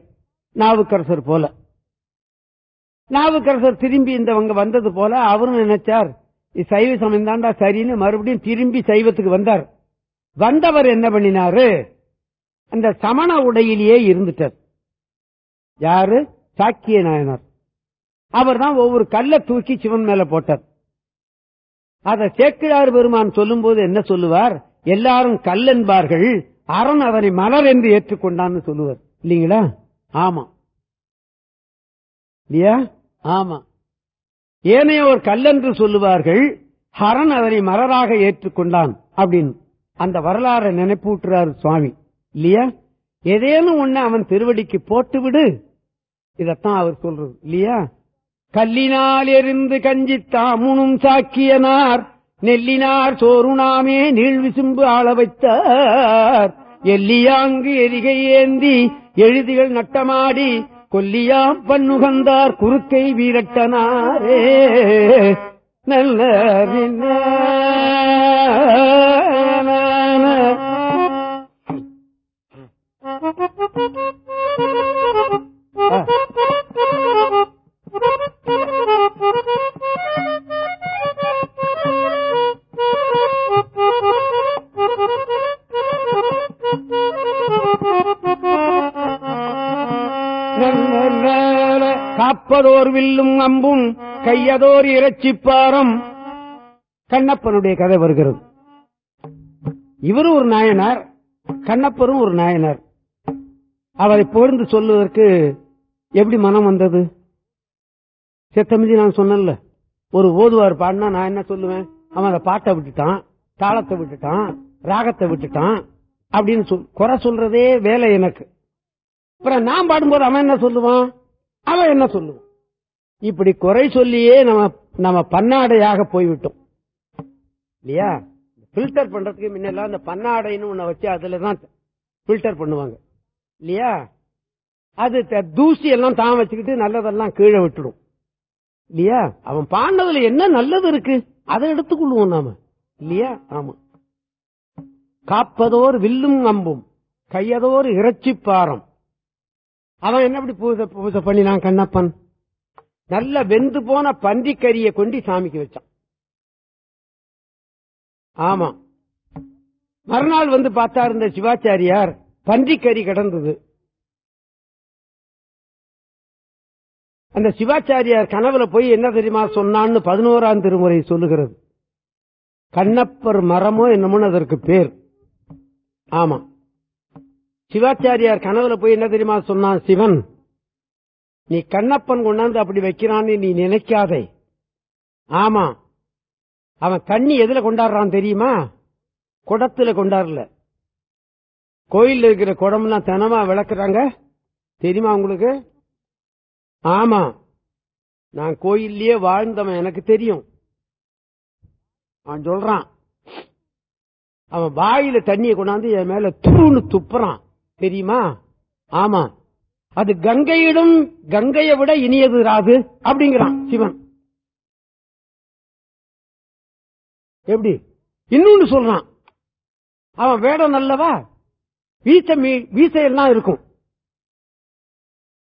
நாவுக்கரசர் போல. நாவுக்கரசர் திரும்பி இந்தவங்க வந்தது போல அவரும் நினைச்சார் சைவ சமயம் தாண்டா சரின்னு மறுபடியும் திரும்பி சைவத்துக்கு வந்தார். வந்தவர் என்ன பண்ணினாரு? அந்த சமண உடையிலேயே இருந்துட்டார். யாரு? சாக்கிய நாயனார் அவர் தான் ஒவ்வொரு கல்லை தூக்கி சிவன் மேல போட்டார். அத சேக்கிழார் பெருமான் சொல்லும்போது என்ன சொல்லுவார்? எல்லாரும் கல் என்பார்கள் அரண் அதனை மலர் என்று ஏற்றுக்கொண்டான்னு சொல்லுவார். இல்லீங்களா? ஆமா. இல்லையா? ஆமா. ஏனையோர் கல்லென்று சொல்லுவார்கள் ஹரன் அதனை மலராக ஏற்றுக்கொண்டான் அப்படின்னு. அந்த வரலாறை நினைப்பூட்டுறாரு சுவாமி. இல்லையா? ஏதேனும் ஒண்ணு அவன் திருவடிக்கு போட்டு விடு இதத்தான் அவர் சொல்றது. இல்லையா? கல்லினால் எரிந்து கஞ்சி தாமுனும் சாக்கியனார் நெல்லினார் சோறுணாமே நீள் விசும்பு ஆள வைத்தார். எல்லியாங்கு எரிகை ஏந்தி எழுதிகள் நட்டமாடி கொல்லியாம் பண்ணுகந்தார் குறுக்கை வீரட்டனாரே. நல்ல காப்பதோர் வில்லும் அம்பும் கையதோர் இறைச்சிப்பாரம். கண்ணப்பனுடைய கதை வருகிறது. இவரும் ஒரு நாயனார் கண்ணப்பரும் ஒரு நாயனார். அவரை புகழ்ந்து சொல்லுவதற்கு எப்படி மனம் வந்தது? செத்தமிஞ்சி நான் சொன்னேன்ல ஒரு ஓதுவார் பாடினா நான் என்ன சொல்லுவேன்? அவன் அந்த பாட்டை விட்டுட்டான் தாளத்தை விட்டுட்டான் ராகத்தை விட்டுட்டான் அப்படின்னு சொல் குறை சொல்றதே வேலை எனக்கு. அப்புறம் நான் பாடும்போது அவன் என்ன சொல்லுவான்? அவன் என்ன சொல்லுவான்? இப்படி குறை சொல்லியே நம்ம நம்ம பன்னாடையாக போய்விட்டோம். இல்லையா? பில்டர் பண்றதுக்கு முன்னெல்லாம் அந்த பன்னாடைன்னு ஒண்ண வச்சு அதுல தான் பில்டர் பண்ணுவாங்க. இல்லையா? அது த- தூசி எல்லாம் தான் வச்சுக்கிட்டு நல்லதெல்லாம் கீழே விட்டுடும். இல்லையா? அவன் பாண்டதுல என்ன நல்லது இருக்கு? அதை எடுத்துக்கொள்வோம் நாம. இல்லையா? ஆமா. காப்பதோர் வில்லும் அம்பும் கையதோர் இறைச்சி பாரம் அவன் என்ன இப்படி பூஜை பூஜை பண்ணினான் கண்ணப்பன்? நல்ல வெந்து போன பன்றிக்கறியை கொண்டு சாமிக்கு வச்சான். ஆமா. மறுநாள் வந்து பார்த்தா இருந்த சிவாச்சாரியார் பன்றிக்கறி கிடந்தது. அந்த சிவாச்சாரியார் கனவுல போய் என்ன தெரியுமா சொன்னான்னு பதினோராம் திருமுறை சொல்லுகிறது. கண்ணப்பர் மரமோ என்னமோன்னு அதற்கு பேர். ஆமா. சிவாச்சாரியார் கனவுல போய் என்ன தெரியுமா சொன்னான்? சிவன். நீ கண்ணப்பன் கொண்டாந்து அப்படி வைக்கிறான்னு நீ நினைக்காதே. ஆமா. அவன் தண்ணி எதுல கொண்டாடுறான் தெரியுமா? குடத்துல கொண்டாடல. கோயில் இருக்கிற குடம்லாம் தனமா விளக்குறாங்க. தெரியுமா உங்களுக்கு? ஆமா. நான் கோயில்லயே வாழ்ந்தவன் எனக்கு தெரியும். அவன் சொல்றான். அவன் வாயில தண்ணியை கொண்டாந்து என் மேல துருன்னு துப்புறான். தெரியுமா? ஆமா. அது கங்கையிடம் கங்கையை விட இனியது ராது அப்படிங்கிறான் சிவன். எப்படி? இன்னொன்னு சொல்றான். அவன் வேடம் நல்லவா? வீச வீசையெல்லாம் இருக்கும்.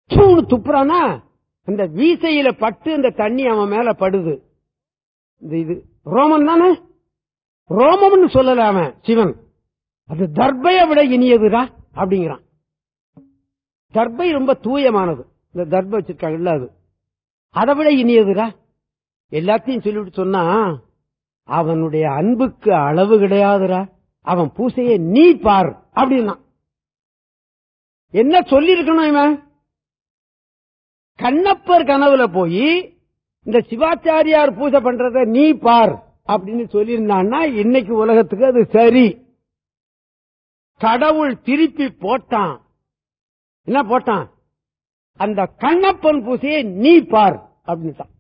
தூணு துப்புறானா? அந்த வீசையில பட்டு அந்த தண்ணி அவன் மேல படுது. இந்த இது ரோமன் தானே? ரோமம்னு சொல்லல அவன் சிவன். அது தர்பையை விட இனியதுடா அப்படிங்கிறான். தர்பை ரொம்ப தூயமானது. இந்த தர்பை வச்சிருக்காங்கல்ல அது. அதை விட இனியதுடா எல்லாத்தையும் சொல்லிவிட்டு சொன்னா அவனுடைய அன்புக்கு அளவு கிடையாதுடா. அவன் பூசையை நீ பார் அப்படின்னா. என்ன சொல்லிருக்கணும் இவன்? கண்ணப்பர் கனவுல போய் இந்த சிவாச்சாரியார் பூஜை பண்றத நீ பார் அப்படின்னு சொல்லியிருந்தான்னா இன்னைக்கு உலகத்துக்கு அது சரி. கடவுள் திருப்பி போட்டான். என்ன போட்டான்? அந்த கண்ணப்பன் பூசையை நீ பார் அப்படின்ட்டான்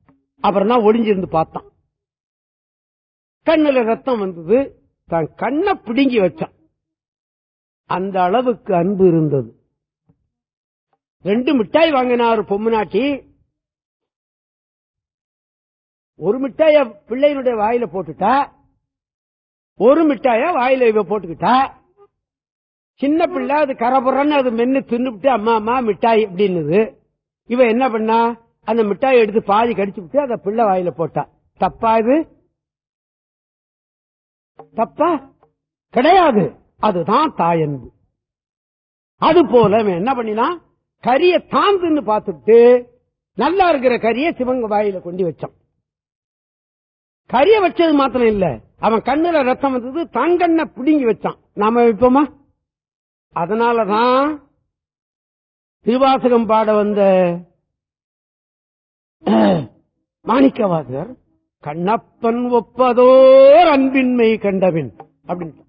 அப்புறம் தான் ஒளிஞ்சிருந்து பார்த்தான். கண்ணுல ரத்தம் வந்தது தான் கண்ணை பிடுங்கி வச்சான். அந்த அளவுக்கு அன்பு இருந்தது. ரெண்டு மிட்டாய் வாங்கினார் பொம்முனாட்டி. ஒரு மிட்டாய பிள்ளையினுடைய வாயில போட்டுட்டா ஒரு மிட்டாய வாயில இவ போட்டுக்கிட்டா சின்ன பிள்ளை அது கரபுறன்னு அது மென்னு தின்னுபிட்டு அம்மா அம்மா மிட்டாய் அப்படின்னுது இவ என்ன பண்ணா? அந்த மிட்டாய் எடுத்து பாதி கடிச்சு விட்டு அந்த பிள்ளை வாயில போட்டா. தப்பா இது? தப்பா? கிடையாது. அதுதான் தாயன்பு அது போல என்ன பண்ணினா கரிய தாந்துன்னு பார்த்துட்டு நல்லா இருக்கிற கரிய சிவங்க வாயில கொண்டு வச்சான். கரிய வச்சது மாத்திரம் இல்ல. அவன் கண்ணுல ரத்தம் வந்தது தங்கண்ண பிடுங்கி வச்சான். நாம வைப்போமா? அதனாலதான் திருவாசகம் பாட வந்த மாணிக்கவாசகர் கண்ணப்பன் ஒப்பதோர் அன்பின்மை கண்டபின் அப்படின்னு.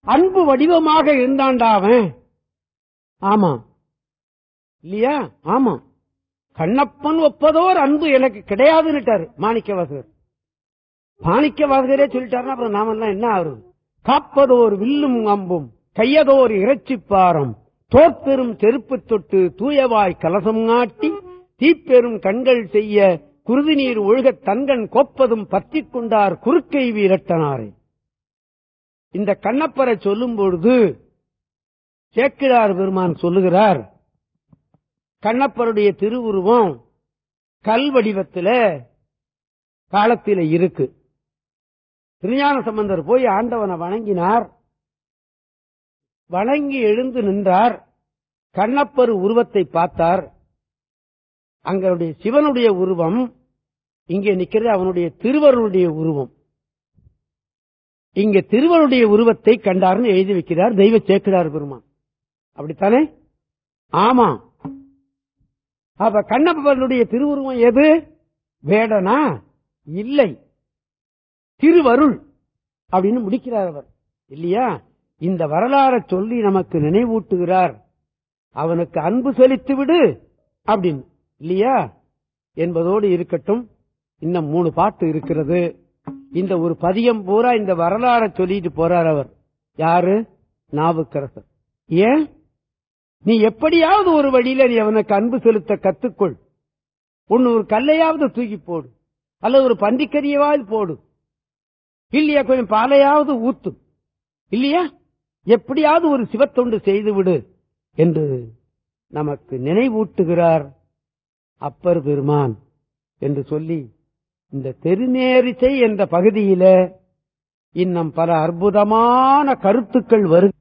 அன்பு வடிவமாக இருந்தான்டா அவன். ஆமா. இல்லையா? ஆமா. கண்ணப்பன் ஒப்பதோர் அன்பு எனக்கு கிடையாதுன்னுட்டாரு மாணிக்கவாசகர். மாணிக்கவாசகரே சொல்லிட்டாருன்னா அப்புறம் நாமெல்லாம் என்ன ஆகுறது? காப்பதோர் வில்லும் அம்பும் கையதோர் இறைச்சிப்பாரம் தோற்பெரும் செருப்பு தொட்டு தூயவாய் கலசம் நாட்டி தீப்பெரும் கண்கள் செய்ய குருதி நீர் ஒழுகத் தன்கண் கோப்பதும் பற்றிக் கொண்டார் குறுக்கை வீரட்டனாரே. இந்த கண்ணப்பரை சொல்லும் பொழுது சேக்கிழார் பெருமான் சொல்லுகிறார் கண்ணப்பருடைய திருவுருவம் கல் வடிவத்தில காலத்தில இருக்கு. திருஞான சம்பந்தர் போய் ஆண்டவனை வணங்கினார். வணங்கி எழுந்து நின்றார். கண்ணப்பர் உருவத்தை பார்த்தார். அங்களுடைய சிவனுடைய உருவம் இங்கே நிற்கிறது அவனுடைய திருவருடைய உருவம். இங்க திருவருடைய உருவத்தை கண்டார்னு எழுதி வைக்கிறார் தெய்வ சேர்க்கிறார் பெருமான். அப்படித்தானே? ஆமா. அப்ப கண்ணப்பனுடைய திருவுருவம் எது? வேடனா? இல்லை. திருவருள் அப்படின்னு முடிக்கிறார் அவர். இல்லையா? இந்த வரலாறை சொல்லி நமக்கு நினைவூட்டுகிறார். அவனுக்கு அன்பு செலுத்தி விடு அப்படின்னு. இல்லையா? என்பதோடு இருக்கட்டும். இன்னும் மூணு பாட்டு இருக்கிறது. இந்த ஒரு பதியம் பூரா இந்த வரலாறை சொல்லிட்டு போறார் அவர். யாரு? நாவுக்கரசர். ஏன்? நீ எப்படியாவது ஒரு வழியில நீ அவனுக்கு அன்பு செலுத்த கத்துக்கொள். ஒன்னு ஒரு கல்லையாவது தூக்கி போடு. அல்லது ஒரு பன்றிக்கறியாவது போடு. இல்லையா கொஞ்சம் பாலையாவது ஊத்து. இல்லையா? எப்படியாவது ஒரு சிவத்தொண்டு செய்து விடு என்று நமக்கு நினைவூட்டுகிறார் அப்பர் பெருமான் என்று சொல்லி இந்த தெருநேரிசை என்ற பகுதியில இன்னும் பல அற்புதமான கருத்துக்கள் வருது